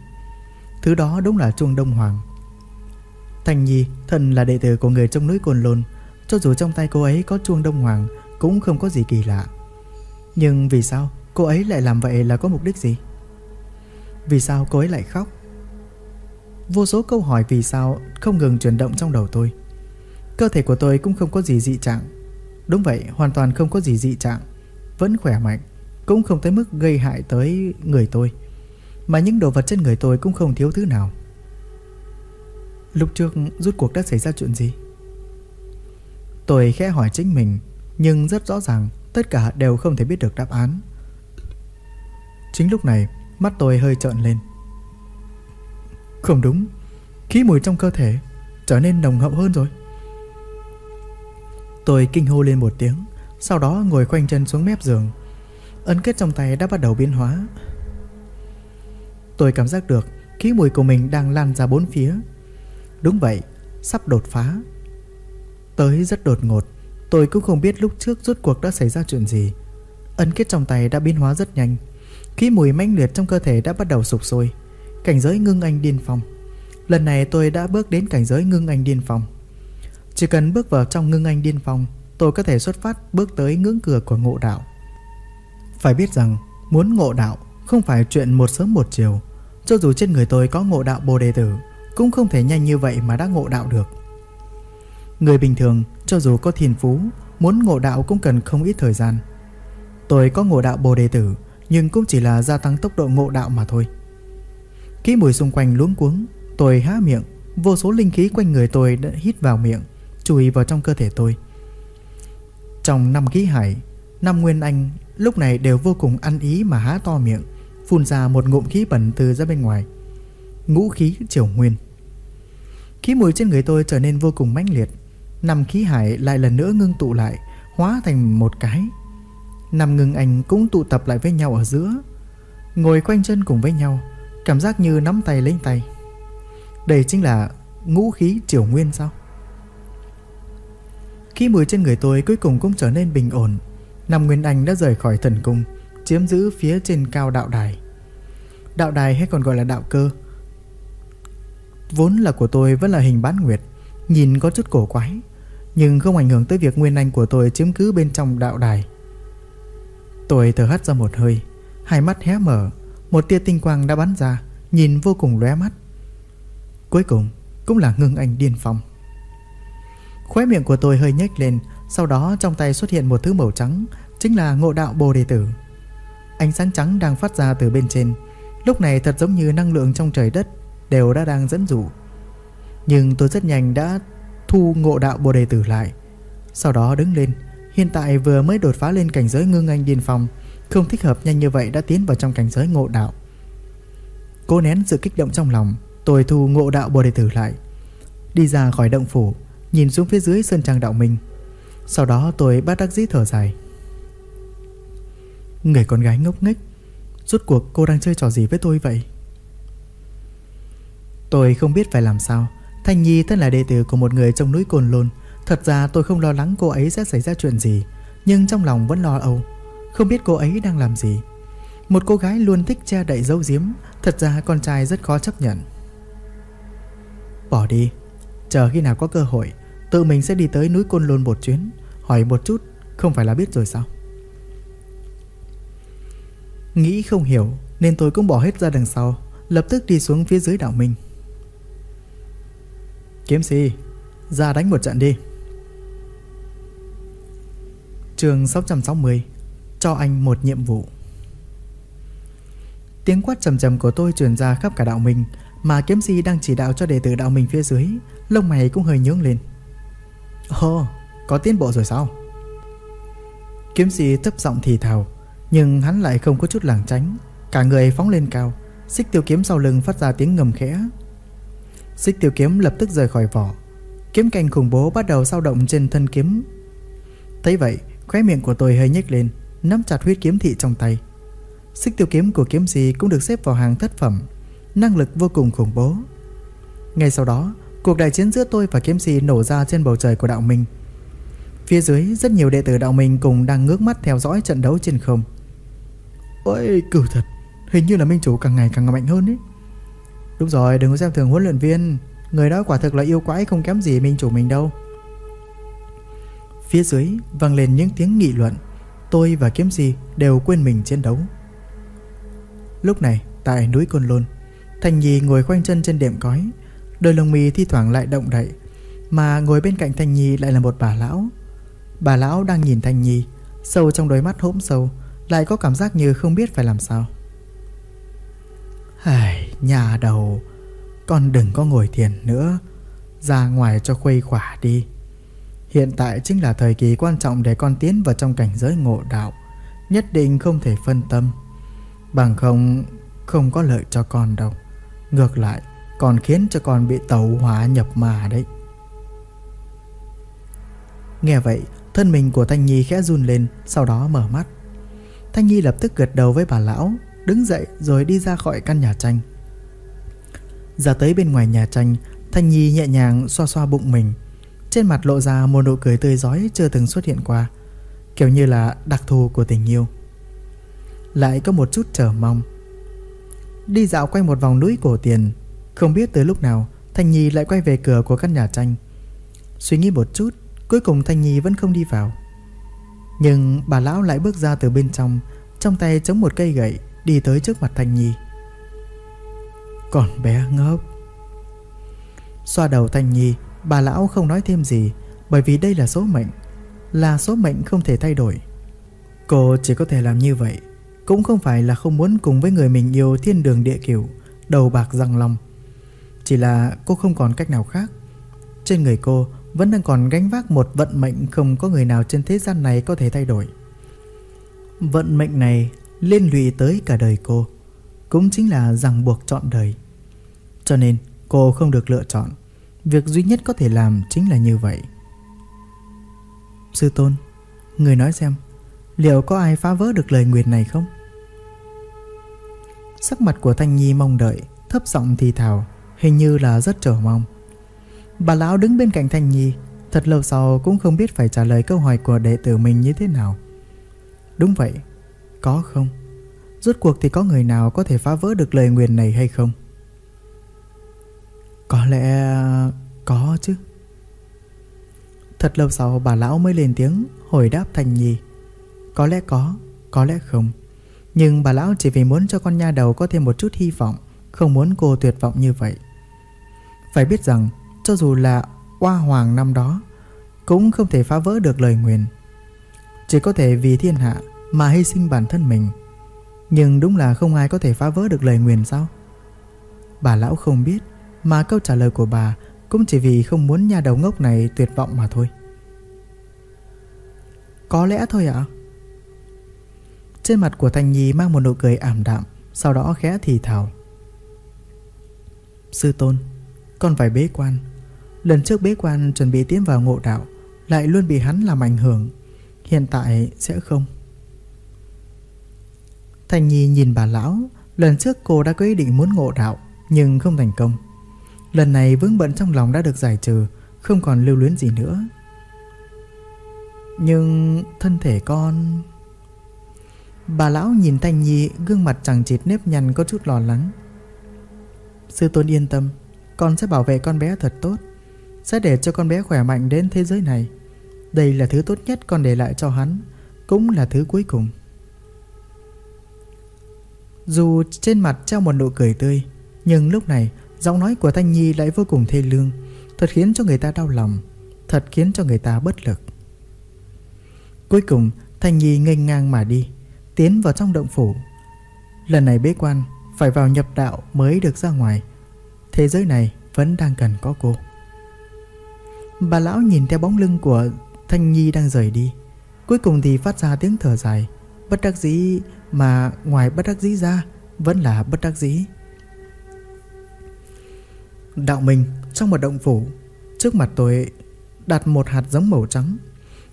Thứ đó đúng là chuông đông hoàng. Thành Nhi Thần là đệ tử của người trong núi cồn Lôn. Cho dù trong tay cô ấy có chuông đông hoàng, Cũng không có gì kỳ lạ. Nhưng vì sao cô ấy lại làm vậy là có mục đích gì? Vì sao cô ấy lại khóc? Vô số câu hỏi vì sao không ngừng chuyển động trong đầu tôi. Cơ thể của tôi cũng không có gì dị trạng. Đúng vậy, hoàn toàn không có gì dị trạng. Vẫn khỏe mạnh, Cũng không tới mức gây hại tới người tôi. Mà những đồ vật trên người tôi cũng không thiếu thứ nào. Lúc trước rút cuộc đã xảy ra chuyện gì? Tôi khẽ hỏi chính mình, Nhưng rất rõ ràng Tất cả đều không thể biết được đáp án. Chính lúc này, Mắt tôi hơi trợn lên. Không đúng, Khí mùi trong cơ thể Trở nên nồng hậu hơn rồi. Tôi kinh hô lên một tiếng, Sau đó ngồi khoanh chân xuống mép giường. Ấn kết trong tay đã bắt đầu biến hóa. Tôi cảm giác được Khí mùi của mình đang lan ra bốn phía. Đúng vậy, Sắp đột phá. Tới rất đột ngột, Tôi cũng không biết lúc trước rốt cuộc đã xảy ra chuyện gì. Ấn kết trong tay đã biến hóa rất nhanh. Khí mùi mãnh liệt trong cơ thể đã bắt đầu sụp sôi. Cảnh giới ngưng anh điên phong. Lần này tôi đã bước đến cảnh giới ngưng anh điên phong. Chỉ cần bước vào trong ngưng anh điên phong, Tôi có thể xuất phát bước tới ngưỡng cửa của ngộ đạo. Phải biết rằng, Muốn ngộ đạo Không phải chuyện một sớm một chiều. Cho dù trên người tôi có ngộ đạo bồ đề tử cũng không thể nhanh như vậy mà đã ngộ đạo được. Người bình thường, cho dù có thiền phú, Muốn ngộ đạo cũng cần không ít thời gian. Tôi có ngộ đạo bồ đề tử, Nhưng cũng chỉ là gia tăng tốc độ ngộ đạo mà thôi. Khí mùi xung quanh luống cuống, Tôi há miệng, Vô số linh khí quanh người tôi đã hít vào miệng, Chui vào trong cơ thể tôi. Trong năm khí hải, năm nguyên anh, lúc này đều vô cùng ăn ý mà há to miệng, Phun ra một ngụm khí bẩn từ ra bên ngoài. Ngũ khí triều nguyên. Khí mùi trên người tôi trở nên vô cùng mãnh liệt. Năm khí hải lại lần nữa ngưng tụ lại, Hóa thành một cái. Năm ngưng anh cũng tụ tập lại với nhau ở giữa. Ngồi quanh chân cùng với nhau, Cảm giác như nắm tay lấy tay. Đây chính là ngũ khí triều nguyên sao? Khí mùi trên người tôi cuối cùng cũng trở nên bình ổn. Năm Nguyên Anh đã rời khỏi thần cung, Chiếm giữ phía trên cao đạo đài. Đạo đài hay còn gọi là đạo cơ? Vốn là của tôi vẫn là hình bán nguyệt, Nhìn có chút cổ quái, Nhưng không ảnh hưởng tới việc Nguyên Anh của tôi chiếm cứ bên trong đạo đài. Tôi thở hắt ra một hơi, Hai mắt hé mở, Một tia tinh quang đã bắn ra, Nhìn vô cùng lóe mắt. Cuối cùng, cũng là ngưng anh điên phong. Khóe miệng của tôi hơi nhếch lên, Sau đó trong tay xuất hiện một thứ màu trắng, Chính là ngộ đạo bồ đề tử. Ánh sáng trắng đang phát ra từ bên trên, Lúc này thật giống như năng lượng trong trời đất Đều đã đang dẫn dụ. Nhưng tôi rất nhanh đã thu ngộ đạo bồ đề tử lại. Sau đó đứng lên, Hiện tại vừa mới đột phá lên cảnh giới ngưng anh điên phong, Không thích hợp nhanh như vậy đã tiến vào trong cảnh giới ngộ đạo. Cố nén sự kích động trong lòng, Tôi thu ngộ đạo bồ đề tử lại. Đi ra khỏi động phủ, Nhìn xuống phía dưới sơn trang đạo minh. Sau đó tôi bắt đắc dĩ thở dài. Người con gái ngốc nghếch, Rốt cuộc cô đang chơi trò gì với tôi vậy? Tôi không biết phải làm sao. Thanh Nhi thân là đệ tử của một người trong núi Cồn Lôn. Thật ra tôi không lo lắng cô ấy sẽ xảy ra chuyện gì, Nhưng trong lòng vẫn lo âu. Không biết cô ấy đang làm gì. Một cô gái luôn thích che đậy dấu diếm Thật ra con trai rất khó chấp nhận. Bỏ đi. Chờ khi nào có cơ hội, Tự mình sẽ đi tới núi Côn Lôn một chuyến. Hỏi một chút, Không phải là biết rồi sao? Nghĩ không hiểu, Nên tôi cũng bỏ hết ra đằng sau, Lập tức đi xuống phía dưới đảo Minh. Kiếm si Ra đánh một trận đi. Trường 660 Cho anh một nhiệm vụ. Tiếng quát trầm trầm của tôi truyền ra khắp cả đạo mình, Mà kiếm si đang chỉ đạo cho đệ tử đạo mình phía dưới Lông mày cũng hơi nhướng lên. Ồ có tiến bộ rồi sao? Kiếm si thấp giọng thì thào Nhưng hắn lại không có chút lảng tránh. Cả người phóng lên cao Xích tiêu kiếm sau lưng phát ra tiếng ngầm khẽ. Xích tiêu kiếm lập tức rời khỏi vỏ. Kiếm canh khủng bố bắt đầu dao động trên thân kiếm. Thấy vậy, Khóe miệng của tôi hơi nhếch lên, Nắm chặt huyết kiếm thị trong tay. Xích tiêu kiếm của kiếm gì cũng được xếp vào hàng thất phẩm, Năng lực vô cùng khủng bố. Ngay sau đó, Cuộc đại chiến giữa tôi và kiếm Sĩ nổ ra trên bầu trời của đạo minh. Phía dưới, rất nhiều đệ tử đạo minh cùng đang ngước mắt theo dõi trận đấu trên không. Ôi cử thật, Hình như là minh chủ càng ngày càng mạnh hơn ấy. Đúng rồi, đừng có xem thường huấn luyện viên. Người đó quả thực là yêu quái không kém gì minh chủ mình đâu. Phía dưới vang lên những tiếng nghị luận. Tôi và kiếm gì đều quên mình chiến đấu. Lúc này, tại núi Côn Lôn Thành Nhi ngồi khoanh chân trên đệm cói. Đôi lông mi thi thoảng lại động đậy, Mà ngồi bên cạnh thành Nhi lại là một bà lão. Bà lão đang nhìn thành Nhi, Sâu trong đôi mắt hỗn sâu, Lại có cảm giác như không biết phải làm sao. Hài, nhà đầu Con đừng có ngồi thiền nữa Ra ngoài cho khuây khỏa đi. Hiện tại chính là thời kỳ quan trọng để con tiến vào trong cảnh giới ngộ đạo Nhất định không thể phân tâm. Bằng không không có lợi cho con đâu. Ngược lại còn khiến cho con bị tẩu hỏa nhập mà đấy. Nghe vậy Thân mình của Thanh Nhi khẽ run lên Sau đó mở mắt. Thanh Nhi lập tức gật đầu với bà lão Đứng dậy rồi đi ra khỏi căn nhà tranh. Ra tới bên ngoài nhà tranh, Thanh Nhi nhẹ nhàng xoa xoa bụng mình. Trên mặt lộ ra một nụ cười tươi giói Chưa từng xuất hiện qua, Kiểu như là đặc thù của tình yêu. Lại có một chút chờ mong. Đi dạo quanh một vòng núi cổ tiền, không biết tới lúc nào Thanh Nhi lại quay về cửa của căn nhà tranh. Suy nghĩ một chút, Cuối cùng Thanh Nhi vẫn không đi vào. Nhưng bà lão lại bước ra từ bên trong Trong tay chống một cây gậy. Đi tới trước mặt Thanh Nhi Còn bé ngốc Xoa đầu Thanh Nhi Bà lão không nói thêm gì Bởi vì đây là số mệnh là số mệnh không thể thay đổi. Cô chỉ có thể làm như vậy, cũng không phải là không muốn cùng với người mình yêu thiên đường địa cửu, đầu bạc răng long. Chỉ là cô không còn cách nào khác. Trên người cô vẫn đang còn gánh vác một vận mệnh không có người nào trên thế gian này có thể thay đổi. Vận mệnh này liên lụy tới cả đời cô, cũng chính là ràng buộc chọn đời. Cho nên cô không được lựa chọn, việc duy nhất có thể làm chính là như vậy. Sư tôn, người nói xem, liệu có ai phá vỡ được lời nguyện này không? Sắc mặt của Thanh Nhi mong đợi, thấp giọng thì thào, hình như là rất chờ mong. Bà lão đứng bên cạnh Thanh Nhi, thật lâu sau cũng không biết phải trả lời câu hỏi của đệ tử mình như thế nào. Đúng vậy, có không? Rốt cuộc thì có người nào có thể phá vỡ được lời nguyền này hay không? Có lẽ có chứ. Thật lâu sau bà lão mới lên tiếng hồi đáp thành nhì. Có lẽ có, có lẽ không. Nhưng bà lão chỉ vì muốn cho con nha đầu có thêm một chút hy vọng, không muốn cô tuyệt vọng như vậy. Phải biết rằng, cho dù là oa hoàng năm đó, cũng không thể phá vỡ được lời nguyền. Chỉ có thể vì thiên hạ mà hy sinh bản thân mình. Nhưng đúng là không ai có thể phá vỡ được lời nguyền sao? Bà lão không biết, mà câu trả lời của bà cũng chỉ vì không muốn nhà đầu ngốc này tuyệt vọng mà thôi. Có lẽ thôi ạ. À? Trên mặt của Thanh Nhi mang một nụ cười ảm đạm, sau đó khẽ thì thào. Sư tôn, con phải bế quan. Lần trước bế quan chuẩn bị tiến vào ngộ đạo, lại luôn bị hắn làm ảnh hưởng. Hiện tại sẽ không. Thanh Nhi nhìn bà lão, lần trước cô đã có ý định muốn ngộ đạo, nhưng không thành công. Lần này vướng bận trong lòng đã được giải trừ, không còn lưu luyến gì nữa. Nhưng thân thể con... Bà lão nhìn Thanh Nhi gương mặt chẳng chịt nếp nhăn có chút lo lắng. Sư tôn yên tâm, con sẽ bảo vệ con bé thật tốt. Sẽ để cho con bé khỏe mạnh đến thế giới này. Đây là thứ tốt nhất con để lại cho hắn, cũng là thứ cuối cùng. Dù trên mặt treo một nụ cười tươi, nhưng lúc này giọng nói của Thanh Nhi lại vô cùng thê lương, thật khiến cho người ta đau lòng, thật khiến cho người ta bất lực. Cuối cùng, Thanh Nhi nghênh ngang mà đi, tiến vào trong động phủ. Lần này bế quan, phải vào nhập đạo mới được ra ngoài. Thế giới này vẫn đang cần có cô. Bà lão nhìn theo bóng lưng của Thanh Nhi đang rời đi. Cuối cùng thì phát ra tiếng thở dài, bất đắc dĩ mà ngoài bất đắc dĩ ra vẫn là bất đắc dĩ. Đạo mình trong một động phủ, trước mặt tôi đặt một hạt giống màu trắng.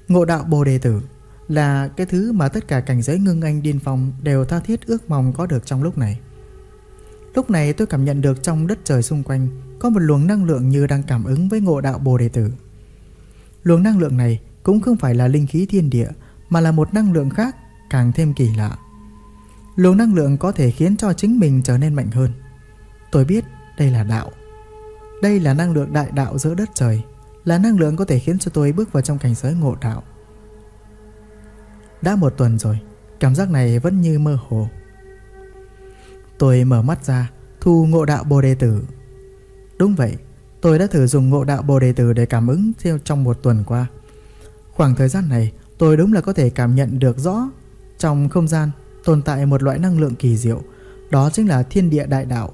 Ngộ đạo Bồ Đề Tử là cái thứ mà tất cả cảnh giới ngưng anh điên phong đều tha thiết ước mong có được trong lúc này. Lúc này tôi cảm nhận được trong đất trời xung quanh có một luồng năng lượng như đang cảm ứng với ngộ đạo Bồ Đề Tử. Luồng năng lượng này cũng không phải là linh khí thiên địa mà là một năng lượng khác càng thêm kỳ lạ. Luồng năng lượng có thể khiến cho chính mình trở nên mạnh hơn. Tôi biết đây là đạo. Đây là năng lượng đại đạo giữa đất trời, là năng lượng có thể khiến cho tôi bước vào trong cảnh giới ngộ đạo. Đã một tuần rồi, cảm giác này vẫn như mơ hồ. Tôi mở mắt ra, thu ngộ đạo bồ đề tử. Đúng vậy, tôi đã thử dùng ngộ đạo bồ đề tử để cảm ứng theo trong một tuần qua. Khoảng thời gian này, tôi đúng là có thể cảm nhận được rõ trong không gian tồn tại một loại năng lượng kỳ diệu, đó chính là thiên địa đại đạo.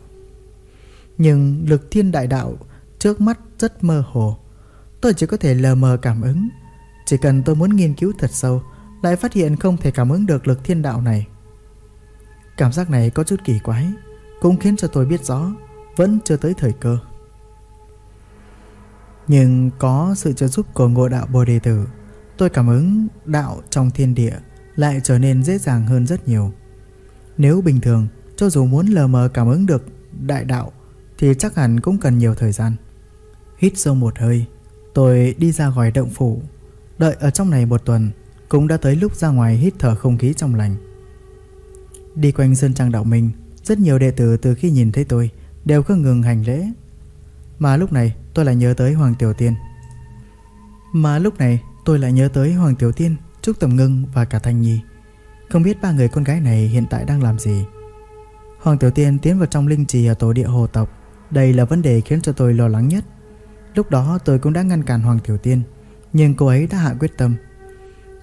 Nhưng lực thiên đại đạo trước mắt rất mơ hồ. Tôi chỉ có thể lờ mờ cảm ứng. Chỉ cần tôi muốn nghiên cứu thật sâu, lại phát hiện không thể cảm ứng được lực thiên đạo này. Cảm giác này có chút kỳ quái, cũng khiến cho tôi biết rõ vẫn chưa tới thời cơ. Nhưng có sự trợ giúp của ngộ đạo Bồ Đề Tử, tôi cảm ứng đạo trong thiên địa lại trở nên dễ dàng hơn rất nhiều. Nếu bình thường, cho dù muốn lờ mờ cảm ứng được đại đạo thì chắc hẳn cũng cần nhiều thời gian. Hít sâu một hơi, tôi đi ra khỏi động phủ, đợi ở trong này một tuần, cũng đã tới lúc ra ngoài hít thở không khí trong lành. Đi quanh sân trang đạo minh, rất nhiều đệ tử từ khi nhìn thấy tôi đều không ngừng hành lễ. Mà lúc này tôi lại nhớ tới Hoàng Tiểu Tiên. Mà lúc này tôi lại nhớ tới Hoàng Tiểu Tiên Trúc Tầm Ngưng và cả Thanh Nhi. Không biết ba người con gái này hiện tại đang làm gì. Hoàng Tiểu Tiên tiến vào trong linh trì ở tổ địa hồ tộc. Đây là vấn đề khiến cho tôi lo lắng nhất. Lúc đó tôi cũng đã ngăn cản Hoàng Tiểu Tiên, Nhưng cô ấy đã hạ quyết tâm.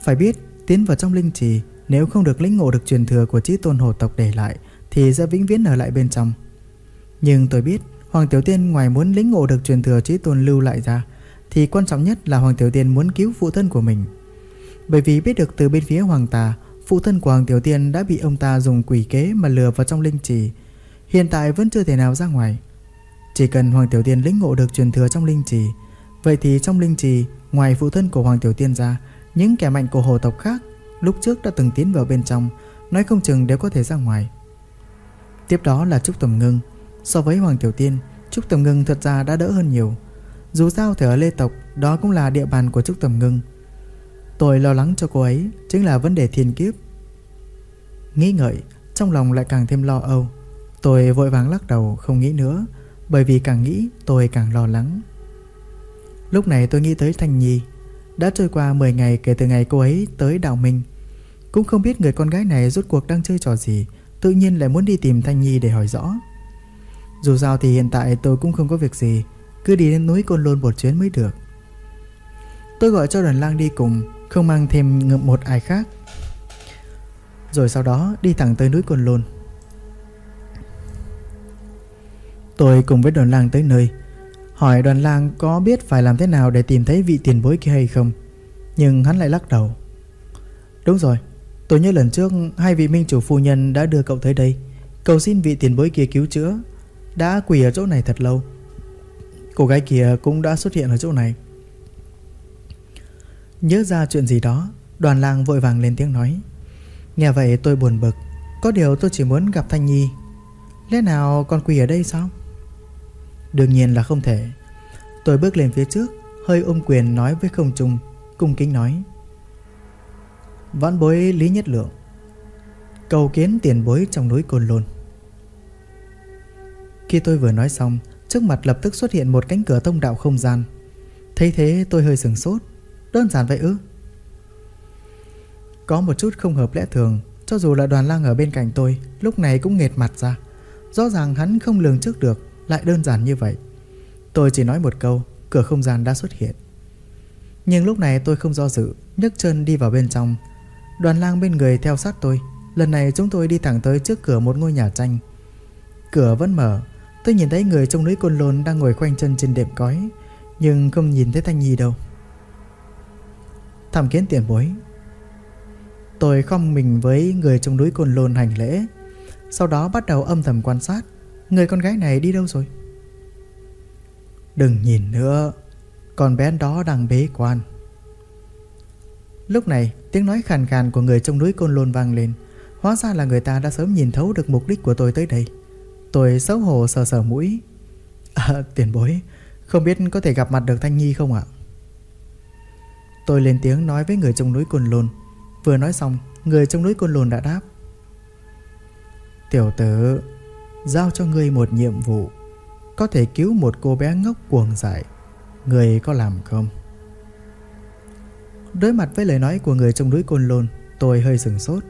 Phải biết, tiến vào trong linh trì, Nếu không được lĩnh ngộ được truyền thừa của chí tôn hồ tộc để lại, Thì sẽ vĩnh viễn ở lại bên trong. Nhưng tôi biết, Hoàng Tiểu Tiên ngoài muốn lĩnh ngộ được truyền thừa chí tôn lưu lại ra, Thì quan trọng nhất là Hoàng Tiểu Tiên muốn cứu phụ thân của mình. Bởi vì biết được từ bên phía Hoàng Tà, Phụ thân của Hoàng Tiểu Tiên đã bị ông ta dùng quỷ kế mà lừa vào trong linh trì. Hiện tại vẫn chưa thể nào ra ngoài. Chỉ cần Hoàng Tiểu Tiên lĩnh ngộ được truyền thừa trong linh trì, Vậy thì trong linh trì, Ngoài phụ thân của Hoàng Tiểu Tiên ra, Những kẻ mạnh của hồ tộc khác Lúc trước đã từng tiến vào bên trong, Nói không chừng đều có thể ra ngoài. Tiếp đó là Trúc Tầm Ngưng. So với Hoàng Tiểu Tiên, Trúc Tầm Ngưng thật ra đã đỡ hơn nhiều. Dù sao thì ở Lê Tộc, Đó cũng là địa bàn của Trúc Tầm Ngưng. Tôi lo lắng cho cô ấy Chính là vấn đề thiên kiếp. Nghĩ ngợi, Trong lòng lại càng thêm lo âu. Tôi vội vàng lắc đầu, không nghĩ nữa, Bởi vì càng nghĩ tôi càng lo lắng. Lúc này tôi nghĩ tới Thanh Nhi. Đã trôi qua 10 ngày kể từ ngày cô ấy tới Đạo Minh. Cũng không biết người con gái này rốt cuộc đang chơi trò gì, Tự nhiên lại muốn đi tìm Thanh Nhi để hỏi rõ. Dù sao thì hiện tại tôi cũng không có việc gì, Cứ đi đến núi Côn Lôn một chuyến mới được. Tôi gọi cho đoàn lang đi cùng. Không mang thêm một ai khác. Rồi sau đó đi thẳng tới núi Côn Lôn. Tôi cùng với đoàn lang tới nơi, Hỏi đoàn lang có biết phải làm thế nào để tìm thấy vị tiền bối kia hay không, Nhưng hắn lại lắc đầu. Đúng rồi, Tôi nhớ lần trước hai vị minh chủ phu nhân đã đưa cậu tới đây, Cầu xin vị tiền bối kia cứu chữa, Đã quỳ ở chỗ này thật lâu. Cô gái kia cũng đã xuất hiện ở chỗ này. Nhớ ra chuyện gì đó, Đoàn lang vội vàng lên tiếng nói. Nghe vậy tôi buồn bực, Có điều tôi chỉ muốn gặp Thanh Nhi. Lẽ nào con quỳ ở đây sao? Đương nhiên là không thể. Tôi bước lên phía trước, Hơi ôm quyền nói với không trung, Cung kính nói. Vãn bối Lý Nhất Lượng, Cầu kiến tiền bối trong núi Côn Lôn. Khi tôi vừa nói xong, Trước mặt lập tức xuất hiện một cánh cửa thông đạo không gian. Thấy thế tôi hơi sừng sốt. Đơn giản vậy ư? Có một chút không hợp lẽ thường, Cho dù là đoàn lang ở bên cạnh tôi, Lúc này cũng nghệt mặt ra. Rõ ràng hắn không lường trước được, lại đơn giản như vậy. Tôi chỉ nói một câu, Cửa không gian đã xuất hiện. Nhưng lúc này tôi không do dự, nhấc chân đi vào bên trong. Đoàn lang bên người theo sát tôi. Lần này chúng tôi đi thẳng tới trước cửa một ngôi nhà tranh. Cửa vẫn mở. Tôi nhìn thấy người trong núi Côn Lôn đang ngồi khoanh chân trên đệm cói, Nhưng không nhìn thấy Thanh Nhi đâu tham kiến tiền bối. Tôi không mình với người trong núi Côn Lôn hành lễ. Sau đó bắt đầu âm thầm quan sát, Người con gái này đi đâu rồi? Đừng nhìn nữa, Con bé đó đang bế quan. Lúc này, tiếng nói khàn khàn của người trong núi Côn Lôn vang lên. Hóa ra là người ta đã sớm nhìn thấu được mục đích của tôi tới đây. Tôi xấu hổ sờ sờ mũi. À tiền bối, Không biết có thể gặp mặt được Thanh Nhi không ạ? Tôi lên tiếng nói với người trong núi Côn Lôn. Vừa nói xong, Người trong núi Côn Lôn đã đáp. Tiểu tử, Giao cho ngươi một nhiệm vụ. Có thể cứu một cô bé ngốc cuồng dại. Người có làm không? Đối mặt với lời nói của người trong núi Côn Lôn, Tôi hơi sừng sốt.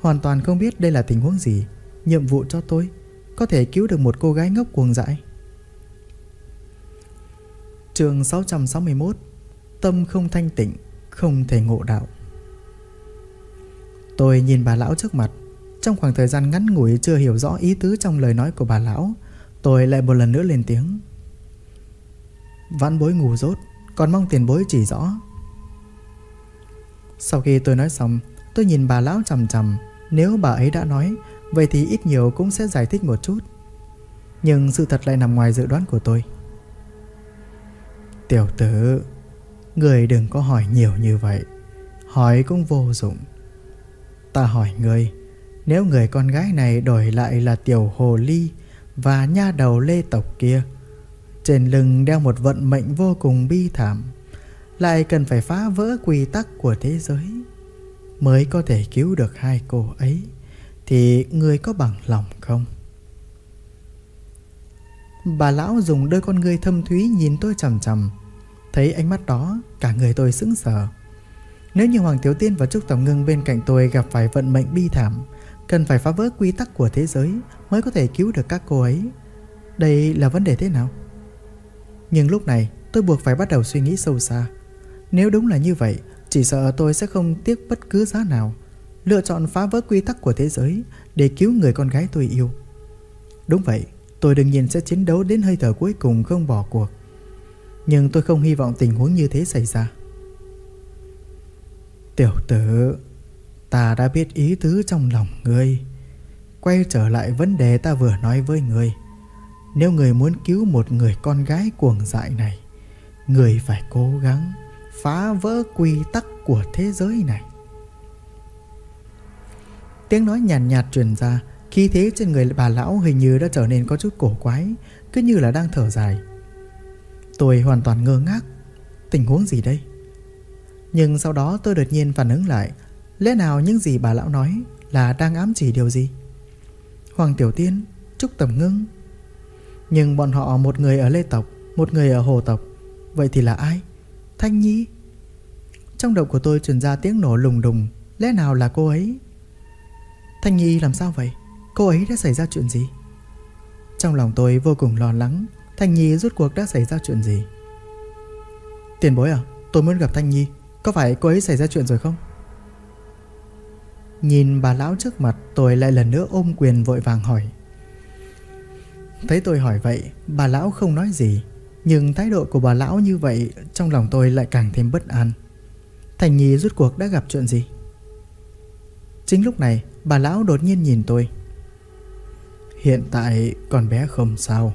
Hoàn toàn không biết đây là tình huống gì. Nhiệm vụ cho tôi, Có thể cứu được một cô gái ngốc cuồng dại. Trường 661 Tâm không thanh tịnh Không thể ngộ đạo. Tôi nhìn bà lão trước mặt. Trong khoảng thời gian ngắn ngủi chưa hiểu rõ ý tứ trong lời nói của bà lão Tôi lại một lần nữa lên tiếng. Vãn bối ngủ rốt Còn mong tiền bối chỉ rõ. Sau khi tôi nói xong Tôi nhìn bà lão chằm chằm, Nếu bà ấy đã nói Vậy thì ít nhiều cũng sẽ giải thích một chút. Nhưng sự thật lại nằm ngoài dự đoán của tôi. Tiểu tử Người đừng có hỏi nhiều như vậy. Hỏi cũng vô dụng. Ta hỏi người nếu người con gái này đổi lại là tiểu hồ ly Và nha đầu lê tộc kia, Trên lưng đeo một vận mệnh vô cùng bi thảm, Lại cần phải phá vỡ quy tắc của thế giới Mới có thể cứu được hai cô ấy, Thì người có bằng lòng không? Bà lão dùng đôi con ngươi thâm thúy nhìn tôi chằm chằm. Thấy ánh mắt đó, Cả người tôi sững sờ. Nếu như Hoàng Tiểu Tiên và Trúc Tổng Ngưng bên cạnh tôi gặp phải vận mệnh bi thảm, Cần phải phá vỡ quy tắc của thế giới Mới có thể cứu được các cô ấy. Đây là vấn đề thế nào? Nhưng lúc này, tôi buộc phải bắt đầu suy nghĩ sâu xa. Nếu đúng là như vậy, Chỉ sợ tôi sẽ không tiếc bất cứ giá nào. Lựa chọn phá vỡ quy tắc của thế giới Để cứu người con gái tôi yêu. Đúng vậy, Tôi đương nhiên sẽ chiến đấu đến hơi thở cuối cùng không bỏ cuộc. Nhưng tôi không hy vọng tình huống như thế xảy ra. Tiểu tử Ta đã biết ý tứ trong lòng ngươi. Quay trở lại vấn đề ta vừa nói với ngươi. Nếu người muốn cứu một người con gái cuồng dại này Người phải cố gắng phá vỡ quy tắc của thế giới này. Tiếng nói nhàn nhạt, nhạt truyền ra Khi thế trên người bà lão hình như đã trở nên có chút cổ quái Cứ như là đang thở dài. Tôi hoàn toàn ngơ ngác. Tình huống gì đây? Nhưng sau đó tôi đột nhiên phản ứng lại. Lẽ nào những gì bà lão nói Là đang ám chỉ điều gì? Hoàng Tiểu Tiên, Trúc Tầm Ngưng. Nhưng bọn họ một người ở Lê Tộc, Một người ở Hồ Tộc. Vậy thì là ai? Thanh Nhi. Trong đầu của tôi truyền ra tiếng nổ lùng đùng. Lẽ nào là cô ấy? Thanh Nhi, làm sao vậy? Cô ấy đã xảy ra chuyện gì? Trong lòng tôi vô cùng lo lắng. Thanh Nhi rốt cuộc đã xảy ra chuyện gì? Tiền bối à Tôi muốn gặp Thanh Nhi. Có phải cô ấy xảy ra chuyện rồi không? Nhìn bà lão trước mặt, Tôi lại lần nữa ôm quyền vội vàng hỏi. Thấy tôi hỏi vậy, Bà lão không nói gì, Nhưng thái độ của bà lão như vậy, Trong lòng tôi lại càng thêm bất an. Thành Nhi rút cuộc đã gặp chuyện gì? Chính lúc này, Bà lão đột nhiên nhìn tôi. Hiện tại con bé không sao.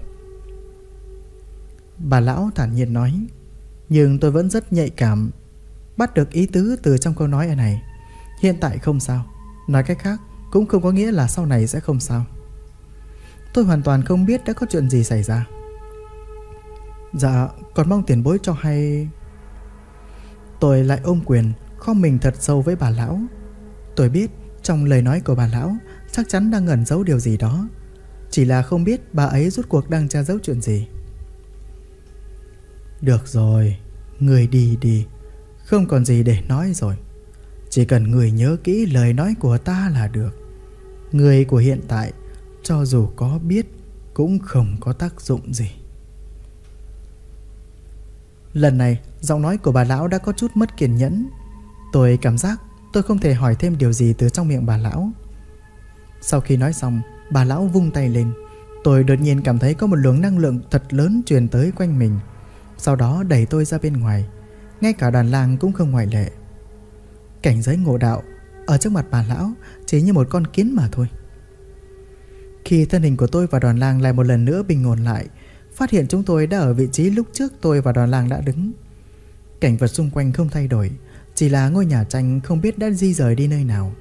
Bà lão thản nhiên nói, Nhưng tôi vẫn rất nhạy cảm, Bắt được ý tứ từ trong câu nói này. Hiện tại không sao, Nói cách khác, cũng không có nghĩa là sau này sẽ không sao. Tôi hoàn toàn không biết đã có chuyện gì xảy ra. Dạ còn mong tiền bối cho hay Tôi lại ôm quyền, Kho mình thật sâu với bà lão. Tôi biết trong lời nói của bà lão, Chắc chắn đang ngẩn giấu điều gì đó. Chỉ là không biết bà ấy rút cuộc đang tra giấu chuyện gì. Được rồi, Người đi đi. Không còn gì để nói rồi. Chỉ cần người nhớ kỹ lời nói của ta là được. Người của hiện tại, Cho dù có biết, Cũng không có tác dụng gì. Lần này, Giọng nói của bà lão đã có chút mất kiên nhẫn. Tôi cảm giác Tôi không thể hỏi thêm điều gì từ trong miệng bà lão. Sau khi nói xong, Bà lão vung tay lên. Tôi đột nhiên cảm thấy có một luồng năng lượng thật lớn truyền tới quanh mình. Sau đó đẩy tôi ra bên ngoài. Ngay cả đàn lang cũng không ngoại lệ. Cảnh giới ngộ đạo Ở trước mặt bà lão Chỉ như một con kiến mà thôi. Khi thân hình của tôi và đoàn lang lại một lần nữa bình ổn lại, Phát hiện chúng tôi đã ở vị trí lúc trước tôi và đoàn lang đã đứng. Cảnh vật xung quanh không thay đổi, Chỉ là ngôi nhà tranh không biết đã di rời đi nơi nào.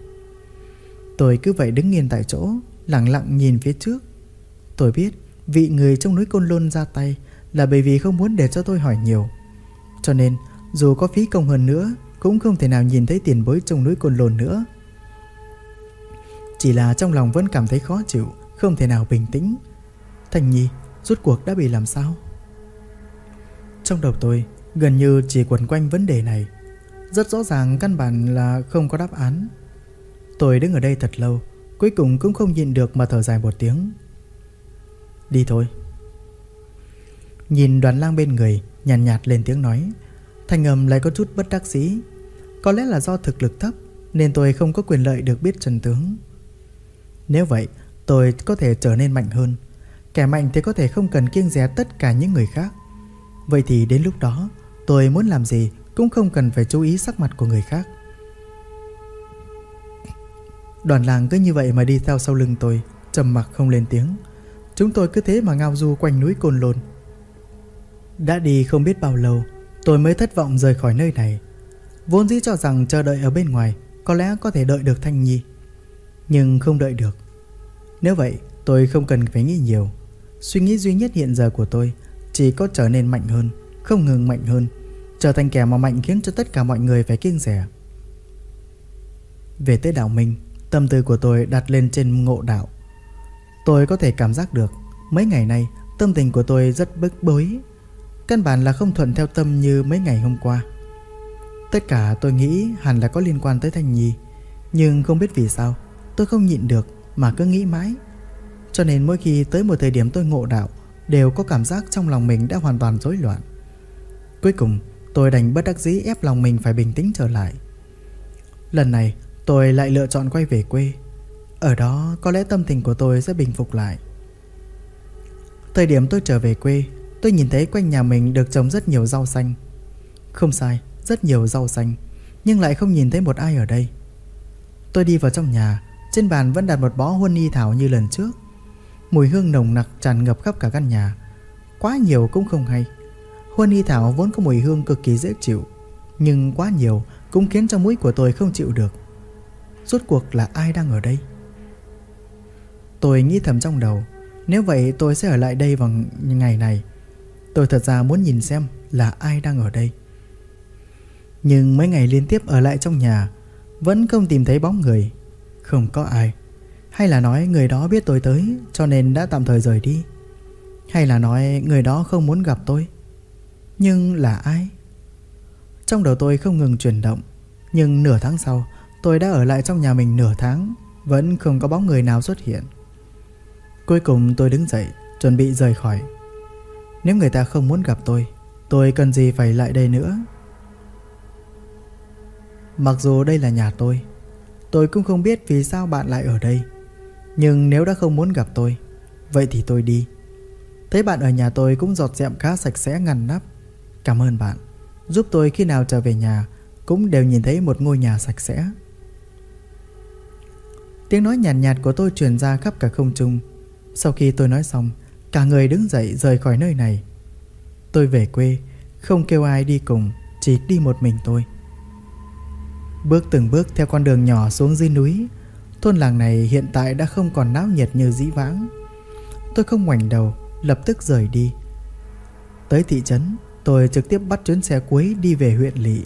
Tôi cứ vậy đứng yên tại chỗ, Lặng lặng nhìn phía trước. Tôi biết vị người trong núi Côn Lôn ra tay là bởi vì không muốn để cho tôi hỏi nhiều. Cho nên, dù có phí công hơn nữa, cũng không thể nào nhìn thấy tiền bối trong núi côn lôn nữa. Chỉ là trong lòng vẫn cảm thấy khó chịu, Không thể nào bình tĩnh. Thành Nhi, rốt cuộc đã bị làm sao? Trong đầu tôi, Gần như chỉ quẩn quanh vấn đề này. Rất rõ ràng căn bản là không có đáp án. Tôi đứng ở đây thật lâu, Cuối cùng cũng không nhịn được mà thở dài một tiếng. Đi thôi. Nhìn đoàn lang bên người Nhàn nhạt, nhạt lên tiếng nói. Thanh âm lại có chút bất đắc dĩ. Có lẽ là do thực lực thấp Nên tôi không có quyền lợi được biết trần tướng. Nếu vậy Tôi có thể trở nên mạnh hơn. Kẻ mạnh thì có thể không cần kiêng dè tất cả những người khác. Vậy thì đến lúc đó Tôi muốn làm gì Cũng không cần phải chú ý sắc mặt của người khác. Đoàn làng cứ như vậy mà đi theo sau lưng tôi trầm mặc không lên tiếng. Chúng tôi cứ thế mà ngao du quanh núi Côn Lôn. Đã đi không biết bao lâu, Tôi mới thất vọng rời khỏi nơi này. Vốn dĩ cho rằng chờ đợi ở bên ngoài Có lẽ có thể đợi được Thanh Nhi. Nhưng không đợi được. Nếu vậy, tôi không cần phải nghĩ nhiều. Suy nghĩ duy nhất hiện giờ của tôi Chỉ có trở nên mạnh hơn, Không ngừng mạnh hơn, Trở thành kẻ mà mạnh khiến cho tất cả mọi người phải kiêng rẻ. Về tới đạo Minh, Tâm tư của tôi đặt lên trên ngộ đạo. Tôi có thể cảm giác được, Mấy ngày nay, tâm tình của tôi rất bức bối. Căn bản là không thuận theo tâm như mấy ngày hôm qua. Tất cả tôi nghĩ hẳn là có liên quan tới Thanh Nhi, Nhưng không biết vì sao, Tôi không nhịn được mà cứ nghĩ mãi. Cho nên mỗi khi tới một thời điểm tôi ngộ đạo, Đều có cảm giác trong lòng mình đã hoàn toàn rối loạn. Cuối cùng, Tôi đành bất đắc dĩ ép lòng mình phải bình tĩnh trở lại. Lần này, tôi lại lựa chọn quay về quê. Ở đó, có lẽ tâm tình của tôi sẽ bình phục lại. Thời điểm tôi trở về quê Tôi nhìn thấy quanh nhà mình được trồng rất nhiều rau xanh. Không sai, rất nhiều rau xanh Nhưng lại không nhìn thấy một ai ở đây. Tôi đi vào trong nhà Trên bàn vẫn đặt một bó huân y thảo như lần trước. Mùi hương nồng nặc tràn ngập khắp cả căn nhà. Quá nhiều cũng không hay. Huân y thảo vốn có mùi hương cực kỳ dễ chịu Nhưng quá nhiều cũng khiến cho mũi của tôi không chịu được. Rốt cuộc là ai đang ở đây? Tôi nghĩ thầm trong đầu Nếu vậy tôi sẽ ở lại đây vào ngày này. Tôi thật ra muốn nhìn xem là ai đang ở đây. Nhưng mấy ngày liên tiếp ở lại trong nhà, Vẫn không tìm thấy bóng người. Không có ai. Hay là nói người đó biết tôi tới, Cho nên đã tạm thời rời đi. Hay là nói người đó không muốn gặp tôi. Nhưng là ai? Trong đầu tôi không ngừng chuyển động, Nhưng nửa tháng sau, Tôi đã ở lại trong nhà mình nửa tháng, Vẫn không có bóng người nào xuất hiện. Cuối cùng tôi đứng dậy, Chuẩn bị rời khỏi. Nếu người ta không muốn gặp tôi Tôi cần gì phải lại đây nữa? Mặc dù đây là nhà tôi Tôi cũng không biết vì sao bạn lại ở đây. Nhưng nếu đã không muốn gặp tôi Vậy thì tôi đi. Thấy bạn ở nhà tôi cũng giọt dẹm khá sạch sẽ ngăn nắp. Cảm ơn bạn. Giúp tôi khi nào trở về nhà Cũng đều nhìn thấy một ngôi nhà sạch sẽ. Tiếng nói nhàn nhạt, nhạt của tôi truyền ra khắp cả không trung. Sau khi tôi nói xong Cả người đứng dậy rời khỏi nơi này. Tôi về quê, Không kêu ai đi cùng, Chỉ đi một mình tôi. Bước từng bước theo con đường nhỏ xuống dưới núi, Thôn làng này hiện tại đã không còn náo nhiệt như dĩ vãng. Tôi không ngoảnh đầu, Lập tức rời đi. Tới thị trấn, Tôi trực tiếp bắt chuyến xe cuối đi về huyện lỵ.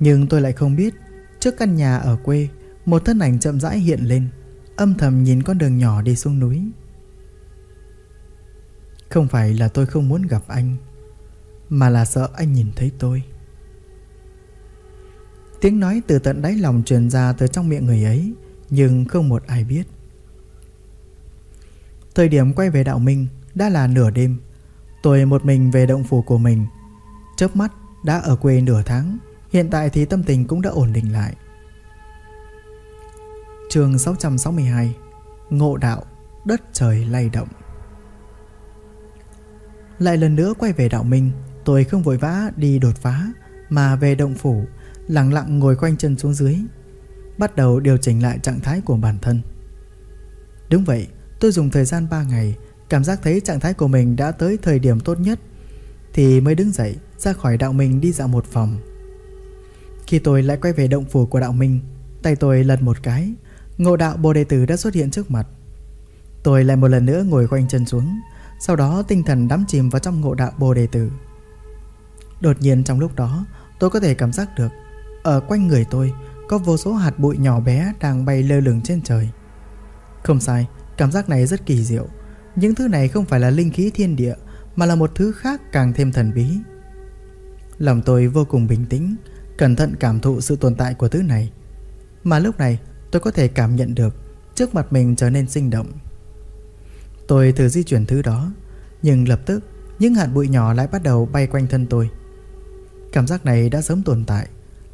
Nhưng tôi lại không biết, Trước căn nhà ở quê, Một thân ảnh chậm rãi hiện lên, Âm thầm nhìn con đường nhỏ đi xuống núi. Không phải là tôi không muốn gặp anh, Mà là sợ anh nhìn thấy tôi. Tiếng nói từ tận đáy lòng truyền ra từ trong miệng người ấy, Nhưng không một ai biết. Thời điểm quay về đạo minh, đã là nửa đêm. Tôi một mình về động phủ của mình. Chớp mắt, đã ở quê nửa tháng, Hiện tại thì tâm tình cũng đã ổn định lại. Trường 662 Ngộ đạo, Đất trời lay động. Lại lần nữa quay về đạo minh. Tôi không vội vã đi đột phá, Mà về động phủ, Lặng lặng ngồi quanh chân xuống dưới, Bắt đầu điều chỉnh lại trạng thái của bản thân. Đúng vậy, Tôi dùng thời gian 3 ngày, Cảm giác thấy trạng thái của mình đã tới thời điểm tốt nhất, Thì mới đứng dậy, Ra khỏi đạo minh đi dạo một vòng. Khi tôi lại quay về động phủ của đạo minh, Tay tôi lật một cái, Ngộ đạo bồ đề tử đã xuất hiện trước mặt. Tôi lại một lần nữa ngồi quanh chân xuống sau đó tinh thần đắm chìm vào trong ngộ đạo bồ đề tử. Đột nhiên trong lúc đó, Tôi có thể cảm giác được, Ở quanh người tôi Có vô số hạt bụi nhỏ bé đang bay lơ lửng trên trời. Không sai, Cảm giác này rất kỳ diệu. Những thứ này không phải là linh khí thiên địa, Mà là một thứ khác càng thêm thần bí. Lòng tôi vô cùng bình tĩnh, Cẩn thận cảm thụ sự tồn tại của thứ này. Mà lúc này, tôi có thể cảm nhận được Trước mặt mình trở nên sinh động. Tôi thử di chuyển thứ đó, Nhưng lập tức Những hạt bụi nhỏ lại bắt đầu bay quanh thân tôi. Cảm giác này đã sớm tồn tại.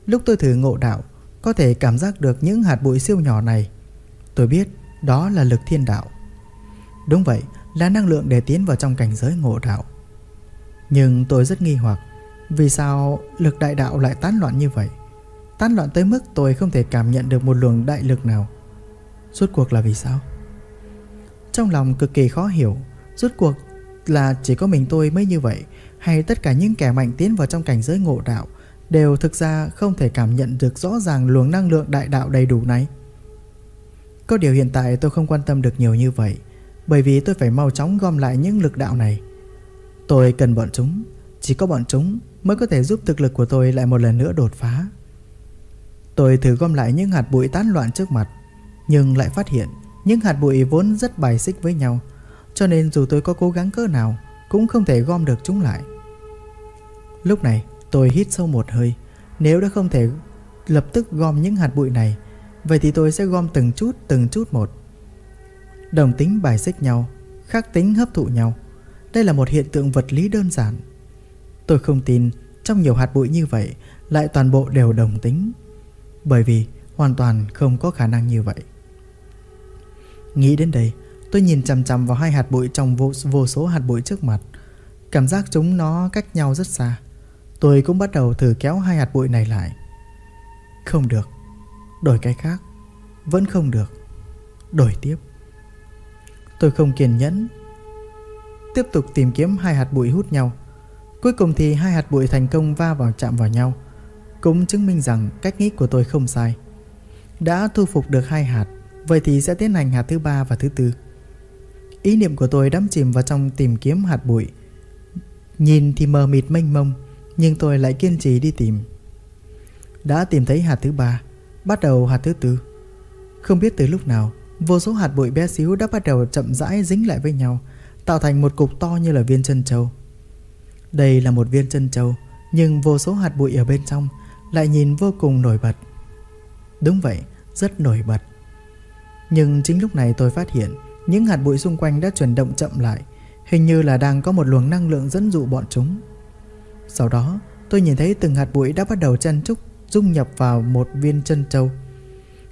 Lúc tôi thử ngộ đạo, Có thể cảm giác được những hạt bụi siêu nhỏ này. Tôi biết đó là lực thiên đạo. Đúng vậy, Là năng lượng để tiến vào trong cảnh giới ngộ đạo. Nhưng tôi rất nghi hoặc, Vì sao lực đại đạo lại tán loạn như vậy? Tán loạn tới mức tôi không thể cảm nhận được một luồng đại lực nào. Suốt cuộc là vì sao? Trong lòng cực kỳ khó hiểu. Rốt cuộc là chỉ có mình tôi mới như vậy, Hay tất cả những kẻ mạnh tiến vào trong cảnh giới ngộ đạo Đều thực ra không thể cảm nhận được rõ ràng luồng năng lượng đại đạo đầy đủ này? Có điều hiện tại tôi không quan tâm được nhiều như vậy, Bởi vì tôi phải mau chóng gom lại những lực đạo này. Tôi cần bọn chúng, Chỉ có bọn chúng mới có thể giúp thực lực của tôi lại một lần nữa đột phá. Tôi thử gom lại những hạt bụi tán loạn trước mặt, Nhưng lại phát hiện những hạt bụi vốn rất bài xích với nhau, Cho nên dù tôi có cố gắng cỡ nào, Cũng không thể gom được chúng lại. Lúc này, tôi hít sâu một hơi. Nếu đã không thể lập tức gom những hạt bụi này, Vậy thì tôi sẽ gom từng chút từng chút một. Đồng tính bài xích nhau Khác tính hấp thụ nhau. Đây là một hiện tượng vật lý đơn giản. Tôi không tin Trong nhiều hạt bụi như vậy Lại toàn bộ đều đồng tính. Bởi vì hoàn toàn không có khả năng như vậy. Nghĩ đến đây Tôi nhìn chằm chằm vào hai hạt bụi trong vô, vô số hạt bụi trước mặt. Cảm giác chúng nó cách nhau rất xa. Tôi cũng bắt đầu thử kéo hai hạt bụi này lại. Không được. Đổi cái khác. Vẫn không được. Đổi tiếp. Tôi không kiên nhẫn. Tiếp tục tìm kiếm hai hạt bụi hút nhau. Cuối cùng thì hai hạt bụi thành công va vào chạm vào nhau Cũng chứng minh rằng cách nghĩ của tôi không sai. Đã thu phục được hai hạt Vậy thì sẽ tiến hành hạt thứ ba và thứ tư. Ý niệm của tôi đắm chìm vào trong tìm kiếm hạt bụi. Nhìn thì mờ mịt mênh mông Nhưng tôi lại kiên trì đi tìm. Đã tìm thấy hạt thứ ba Bắt đầu hạt thứ tư. Không biết từ lúc nào Vô số hạt bụi bé xíu đã bắt đầu chậm rãi dính lại với nhau Tạo thành một cục to như là viên chân châu. Đây là một viên chân châu Nhưng vô số hạt bụi ở bên trong Lại nhìn vô cùng nổi bật. Đúng vậy, rất nổi bật. Nhưng chính lúc này tôi phát hiện, Những hạt bụi xung quanh đã chuyển động chậm lại, Hình như là đang có một luồng năng lượng dẫn dụ bọn chúng. Sau đó, tôi nhìn thấy từng hạt bụi đã bắt đầu chen trúc Dung nhập vào một viên chân châu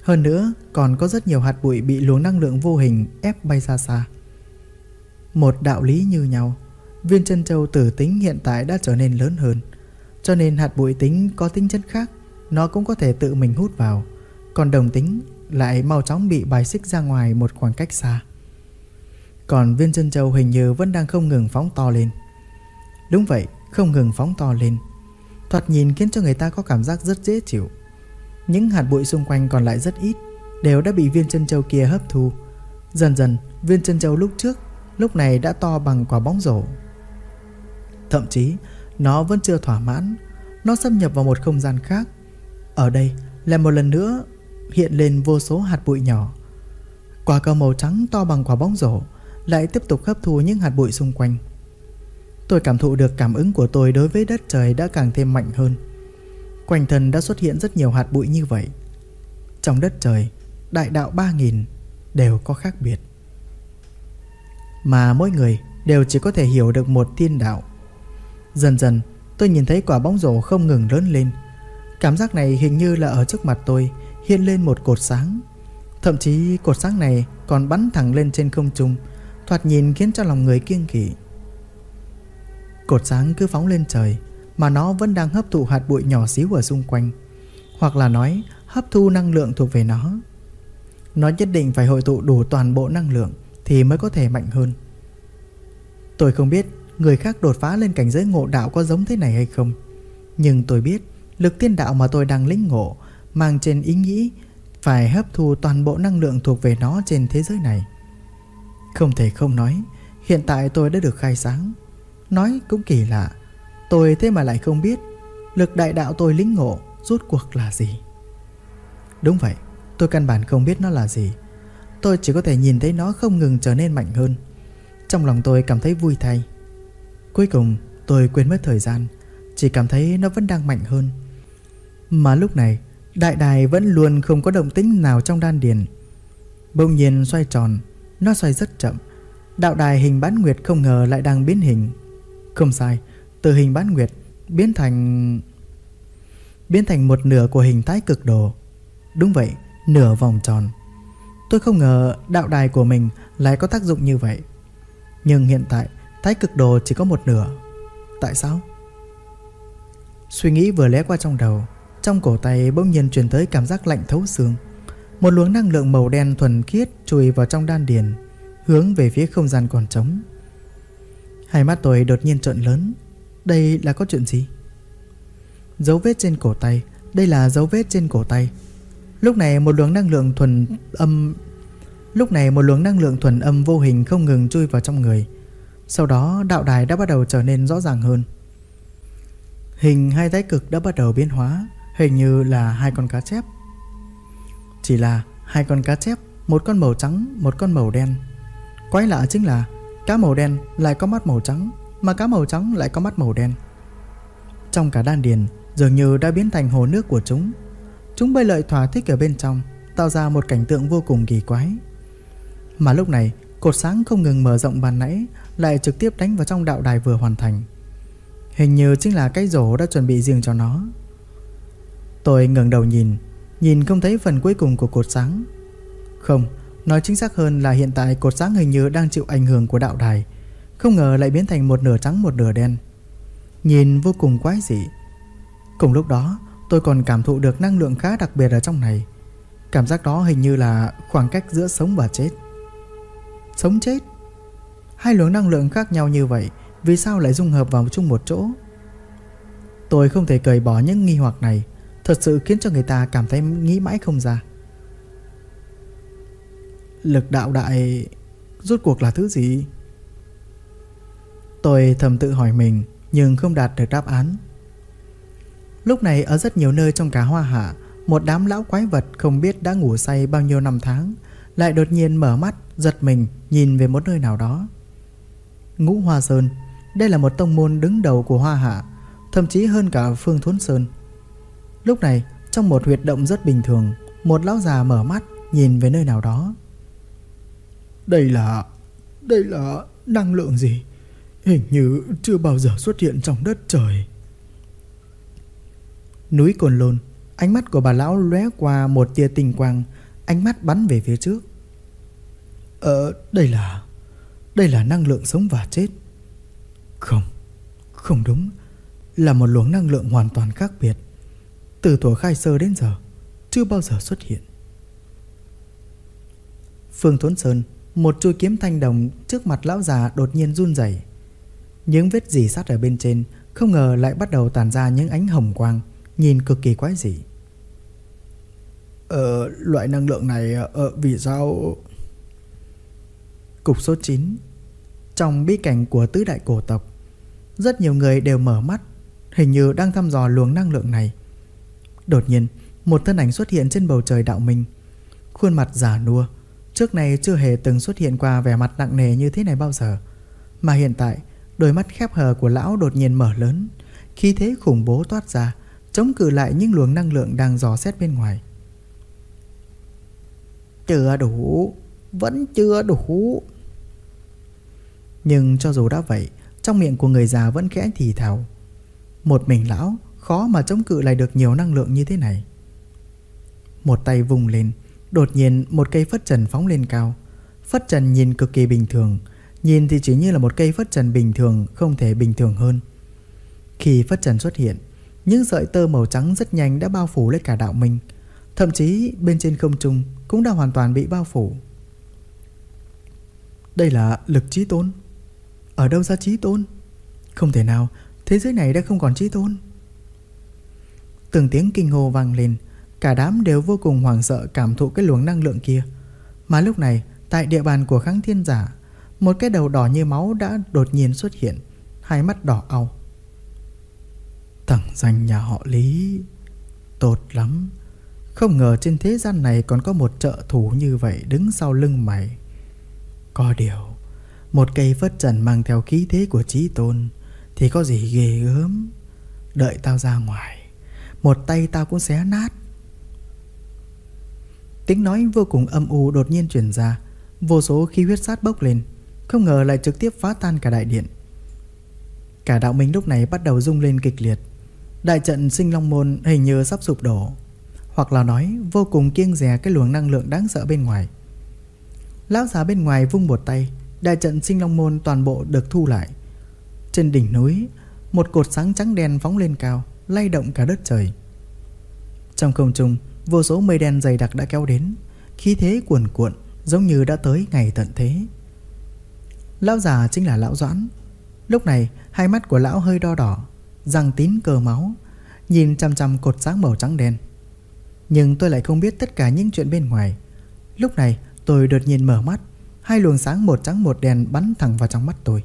Hơn nữa, còn có rất nhiều hạt bụi bị luồng năng lượng vô hình ép bay xa xa. Một đạo lý như nhau, Viên chân châu tử tính hiện tại đã trở nên lớn hơn. Cho nên hạt bụi tính có tính chất khác, Nó cũng có thể tự mình hút vào. Còn đồng tính lại mau chóng bị bài xích ra ngoài một khoảng cách xa. Còn viên chân châu hình như vẫn đang không ngừng phóng to lên. Đúng vậy, không ngừng phóng to lên. Thoạt nhìn khiến cho người ta có cảm giác rất dễ chịu. Những hạt bụi xung quanh còn lại rất ít Đều đã bị viên chân châu kia hấp thu. Dần dần, viên chân châu lúc trước Lúc này đã to bằng quả bóng rổ. Thậm chí, nó vẫn chưa thỏa mãn. Nó xâm nhập vào một không gian khác. Ở đây, lại một lần nữa hiện lên vô số hạt bụi nhỏ Quả cầu màu trắng to bằng quả bóng rổ lại tiếp tục hấp thu những hạt bụi xung quanh. Tôi cảm thụ được cảm ứng của tôi đối với đất trời đã càng thêm mạnh hơn. Quanh thân đã xuất hiện rất nhiều hạt bụi như vậy. Trong đất trời, đại đạo 3000 đều có khác biệt. Mà mỗi người đều chỉ có thể hiểu được một thiên đạo. Dần dần, tôi nhìn thấy quả bóng rổ không ngừng lớn lên. Cảm giác này hình như là ở trước mặt tôi hiện lên một cột sáng. Thậm chí cột sáng này còn bắn thẳng lên trên không trung, Thoạt nhìn khiến cho lòng người kiêng kỵ. Cột sáng cứ phóng lên trời Mà nó vẫn đang hấp thụ hạt bụi nhỏ xíu ở xung quanh Hoặc là nói hấp thu năng lượng thuộc về nó. Nó nhất định phải hội tụ đủ toàn bộ năng lượng Thì mới có thể mạnh hơn. Tôi không biết người khác đột phá lên cảnh giới ngộ đạo có giống thế này hay không Nhưng tôi biết lực tiên đạo mà tôi đang lĩnh ngộ Mang trên ý nghĩ phải hấp thu toàn bộ năng lượng thuộc về nó trên thế giới này. Không thể không nói, Hiện tại tôi đã được khai sáng. Nói cũng kỳ lạ, Tôi thế mà lại không biết Lực đại đạo tôi lĩnh ngộ rút cuộc là gì. Đúng vậy, Tôi căn bản không biết nó là gì. Tôi chỉ có thể nhìn thấy nó không ngừng trở nên mạnh hơn. Trong lòng tôi cảm thấy vui thay. Cuối cùng, tôi quên mất thời gian, Chỉ cảm thấy nó vẫn đang mạnh hơn. Mà lúc này Đại đài vẫn luôn không có động tĩnh nào trong đan điền. Bỗng nhiên xoay tròn, nó xoay rất chậm. Đạo đài hình bán nguyệt không ngờ lại đang biến hình. Không sai, Từ hình bán nguyệt biến thành Biến thành một nửa của hình thái cực đồ. Đúng vậy, Nửa vòng tròn. Tôi không ngờ đạo đài của mình lại có tác dụng như vậy. Nhưng hiện tại, Thái cực đồ chỉ có một nửa. Tại sao? Suy nghĩ vừa lé qua trong đầu trong cổ tay bỗng nhiên truyền tới cảm giác lạnh thấu xương. Một luồng năng lượng màu đen thuần khiết chui vào trong đan điền, Hướng về phía không gian còn trống. Hai mắt tôi đột nhiên trợn lớn. Đây là có chuyện gì? Dấu vết trên cổ tay. Đây là dấu vết trên cổ tay. Lúc này một luồng năng lượng thuần âm, Lúc này một luồng năng lượng thuần âm vô hình không ngừng chui vào trong người. Sau đó, đạo đài đã bắt đầu trở nên rõ ràng hơn. Hình hai thái cực đã bắt đầu biến hóa. Hình như là hai con cá chép. Chỉ là hai con cá chép, Một con màu trắng, Một con màu đen. Quái lạ chính là Cá màu đen lại có mắt màu trắng, Mà cá màu trắng lại có mắt màu đen. Trong cả đan điền, Dường như đã biến thành hồ nước của chúng. Chúng bơi lợi thỏa thích ở bên trong, Tạo ra một cảnh tượng vô cùng kỳ quái. Mà lúc này, Cột sáng không ngừng mở rộng bàn nãy, Lại trực tiếp đánh vào trong đạo đài vừa hoàn thành. Hình như chính là cái rổ đã chuẩn bị riêng cho nó. Tôi ngẩng đầu nhìn Nhìn không thấy phần cuối cùng của cột sáng. Không, Nói chính xác hơn là hiện tại cột sáng hình như đang chịu ảnh hưởng của đạo đài, Không ngờ lại biến thành một nửa trắng một nửa đen. Nhìn vô cùng quái dị. Cùng lúc đó, tôi còn cảm thụ được năng lượng khá đặc biệt ở trong này. Cảm giác đó hình như là khoảng cách giữa sống và chết. Sống chết? Hai luồng năng lượng khác nhau như vậy, Vì sao lại dung hợp vào chung một chỗ? Tôi không thể cởi bỏ những nghi hoặc này. Thật sự khiến cho người ta cảm thấy nghĩ mãi không ra. Lực đạo đại Rốt cuộc là thứ gì? Tôi thầm tự hỏi mình, Nhưng không đạt được đáp án. Lúc này ở rất nhiều nơi trong cả hoa hạ, Một đám lão quái vật không biết đã ngủ say bao nhiêu năm tháng, Lại đột nhiên mở mắt, Giật mình, nhìn về một nơi nào đó. Ngũ Hoa Sơn, Đây là một tông môn đứng đầu của Hoa Hạ, Thậm chí hơn cả Phương Thốn Sơn. Lúc này trong một huyệt động rất bình thường Một lão già mở mắt nhìn về nơi nào đó. Đây là... đây là năng lượng gì? Hình như chưa bao giờ xuất hiện trong đất trời. Núi Cồn Lôn Ánh mắt của bà lão lóe qua một tia tinh quang Ánh mắt bắn về phía trước. Ờ đây là Đây là năng lượng sống và chết. Không Không đúng. Là một luồng năng lượng hoàn toàn khác biệt Từ tuổi khai sơ đến giờ Chưa bao giờ xuất hiện. Phương Thốn Sơn Một chuôi kiếm thanh đồng Trước mặt lão già đột nhiên run rẩy. Những vết dì sát ở bên trên Không ngờ lại bắt đầu tàn ra những ánh hồng quang Nhìn cực kỳ quái dị. Ờ loại năng lượng này Ờ vì sao? Cục số 9 Trong bí cảnh của tứ đại cổ tộc Rất nhiều người đều mở mắt Hình như đang thăm dò luồng năng lượng này Đột nhiên, Một thân ảnh xuất hiện trên bầu trời đạo minh Khuôn mặt giả nua, Trước này chưa hề từng xuất hiện qua vẻ mặt nặng nề như thế này bao giờ. Mà hiện tại, Đôi mắt khép hờ của lão đột nhiên mở lớn Khi thế khủng bố toát ra, Chống cự lại những luồng năng lượng đang dò xét bên ngoài. Chưa đủ, Vẫn chưa đủ. Nhưng cho dù đã vậy, Trong miệng của người già vẫn khẽ thì thào. Một mình lão Khó mà chống cự lại được nhiều năng lượng như thế này. Một tay vùng lên, Đột nhiên một cây phất trần phóng lên cao. Phất trần nhìn cực kỳ bình thường, Nhìn thì chỉ như là một cây phất trần bình thường, Không thể bình thường hơn. Khi phất trần xuất hiện, Những sợi tơ màu trắng rất nhanh đã bao phủ lên cả đạo minh. Thậm chí bên trên không trung Cũng đã hoàn toàn bị bao phủ. Đây là lực trí tôn. Ở đâu ra trí tôn? Không thể nào, Thế giới này đã không còn trí tôn. Từng tiếng kinh hô vang lên, Cả đám đều vô cùng hoảng sợ cảm thụ cái luồng năng lượng kia. Mà lúc này, Tại địa bàn của kháng thiên giả, Một cái đầu đỏ như máu đã đột nhiên xuất hiện, Hai mắt đỏ au Thằng danh nhà họ Lý, tốt lắm. Không ngờ trên thế gian này còn có một trợ thủ như vậy đứng sau lưng mày. Có điều, một cây phất trần mang theo khí thế của trí tôn Thì có gì ghê gớm? Đợi tao ra ngoài. Một tay tao cũng xé nát. Tiếng nói vô cùng âm u đột nhiên truyền ra. Vô số khí huyết sát bốc lên. Không ngờ lại trực tiếp phá tan cả đại điện. Cả đạo minh lúc này bắt đầu rung lên kịch liệt. Đại trận sinh long môn hình như sắp sụp đổ. Hoặc là nói, vô cùng kiêng rè cái luồng năng lượng đáng sợ bên ngoài. Lão già bên ngoài vung một tay, Đại trận sinh long môn toàn bộ được thu lại. Trên đỉnh núi, Một cột sáng trắng đen phóng lên cao. Lay động cả đất trời. Trong không trung, Vô số mây đen dày đặc đã kéo đến. Khí thế cuồn cuộn, Giống như đã tới ngày tận thế. Lão già chính là lão Doãn. Lúc này, hai mắt của lão hơi đo đỏ, Răng tín cờ máu, Nhìn chăm chăm cột sáng màu trắng đen. Nhưng tôi lại không biết tất cả những chuyện bên ngoài. Lúc này, tôi đột nhiên mở mắt, Hai luồng sáng một trắng một đen bắn thẳng vào trong mắt tôi.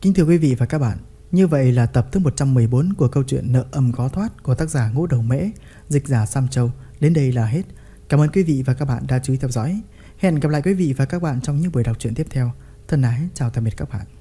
Kính thưa quý vị và các bạn như vậy là tập thứ 114 của câu chuyện Nợ âm khó thoát của tác giả Ngũ Đầu Mễ, dịch giả Sam Châu. Đến đây là hết. Cảm ơn quý vị và các bạn đã chú ý theo dõi. Hẹn gặp lại quý vị và các bạn trong những buổi đọc truyện tiếp theo. Thân ái chào tạm biệt các bạn.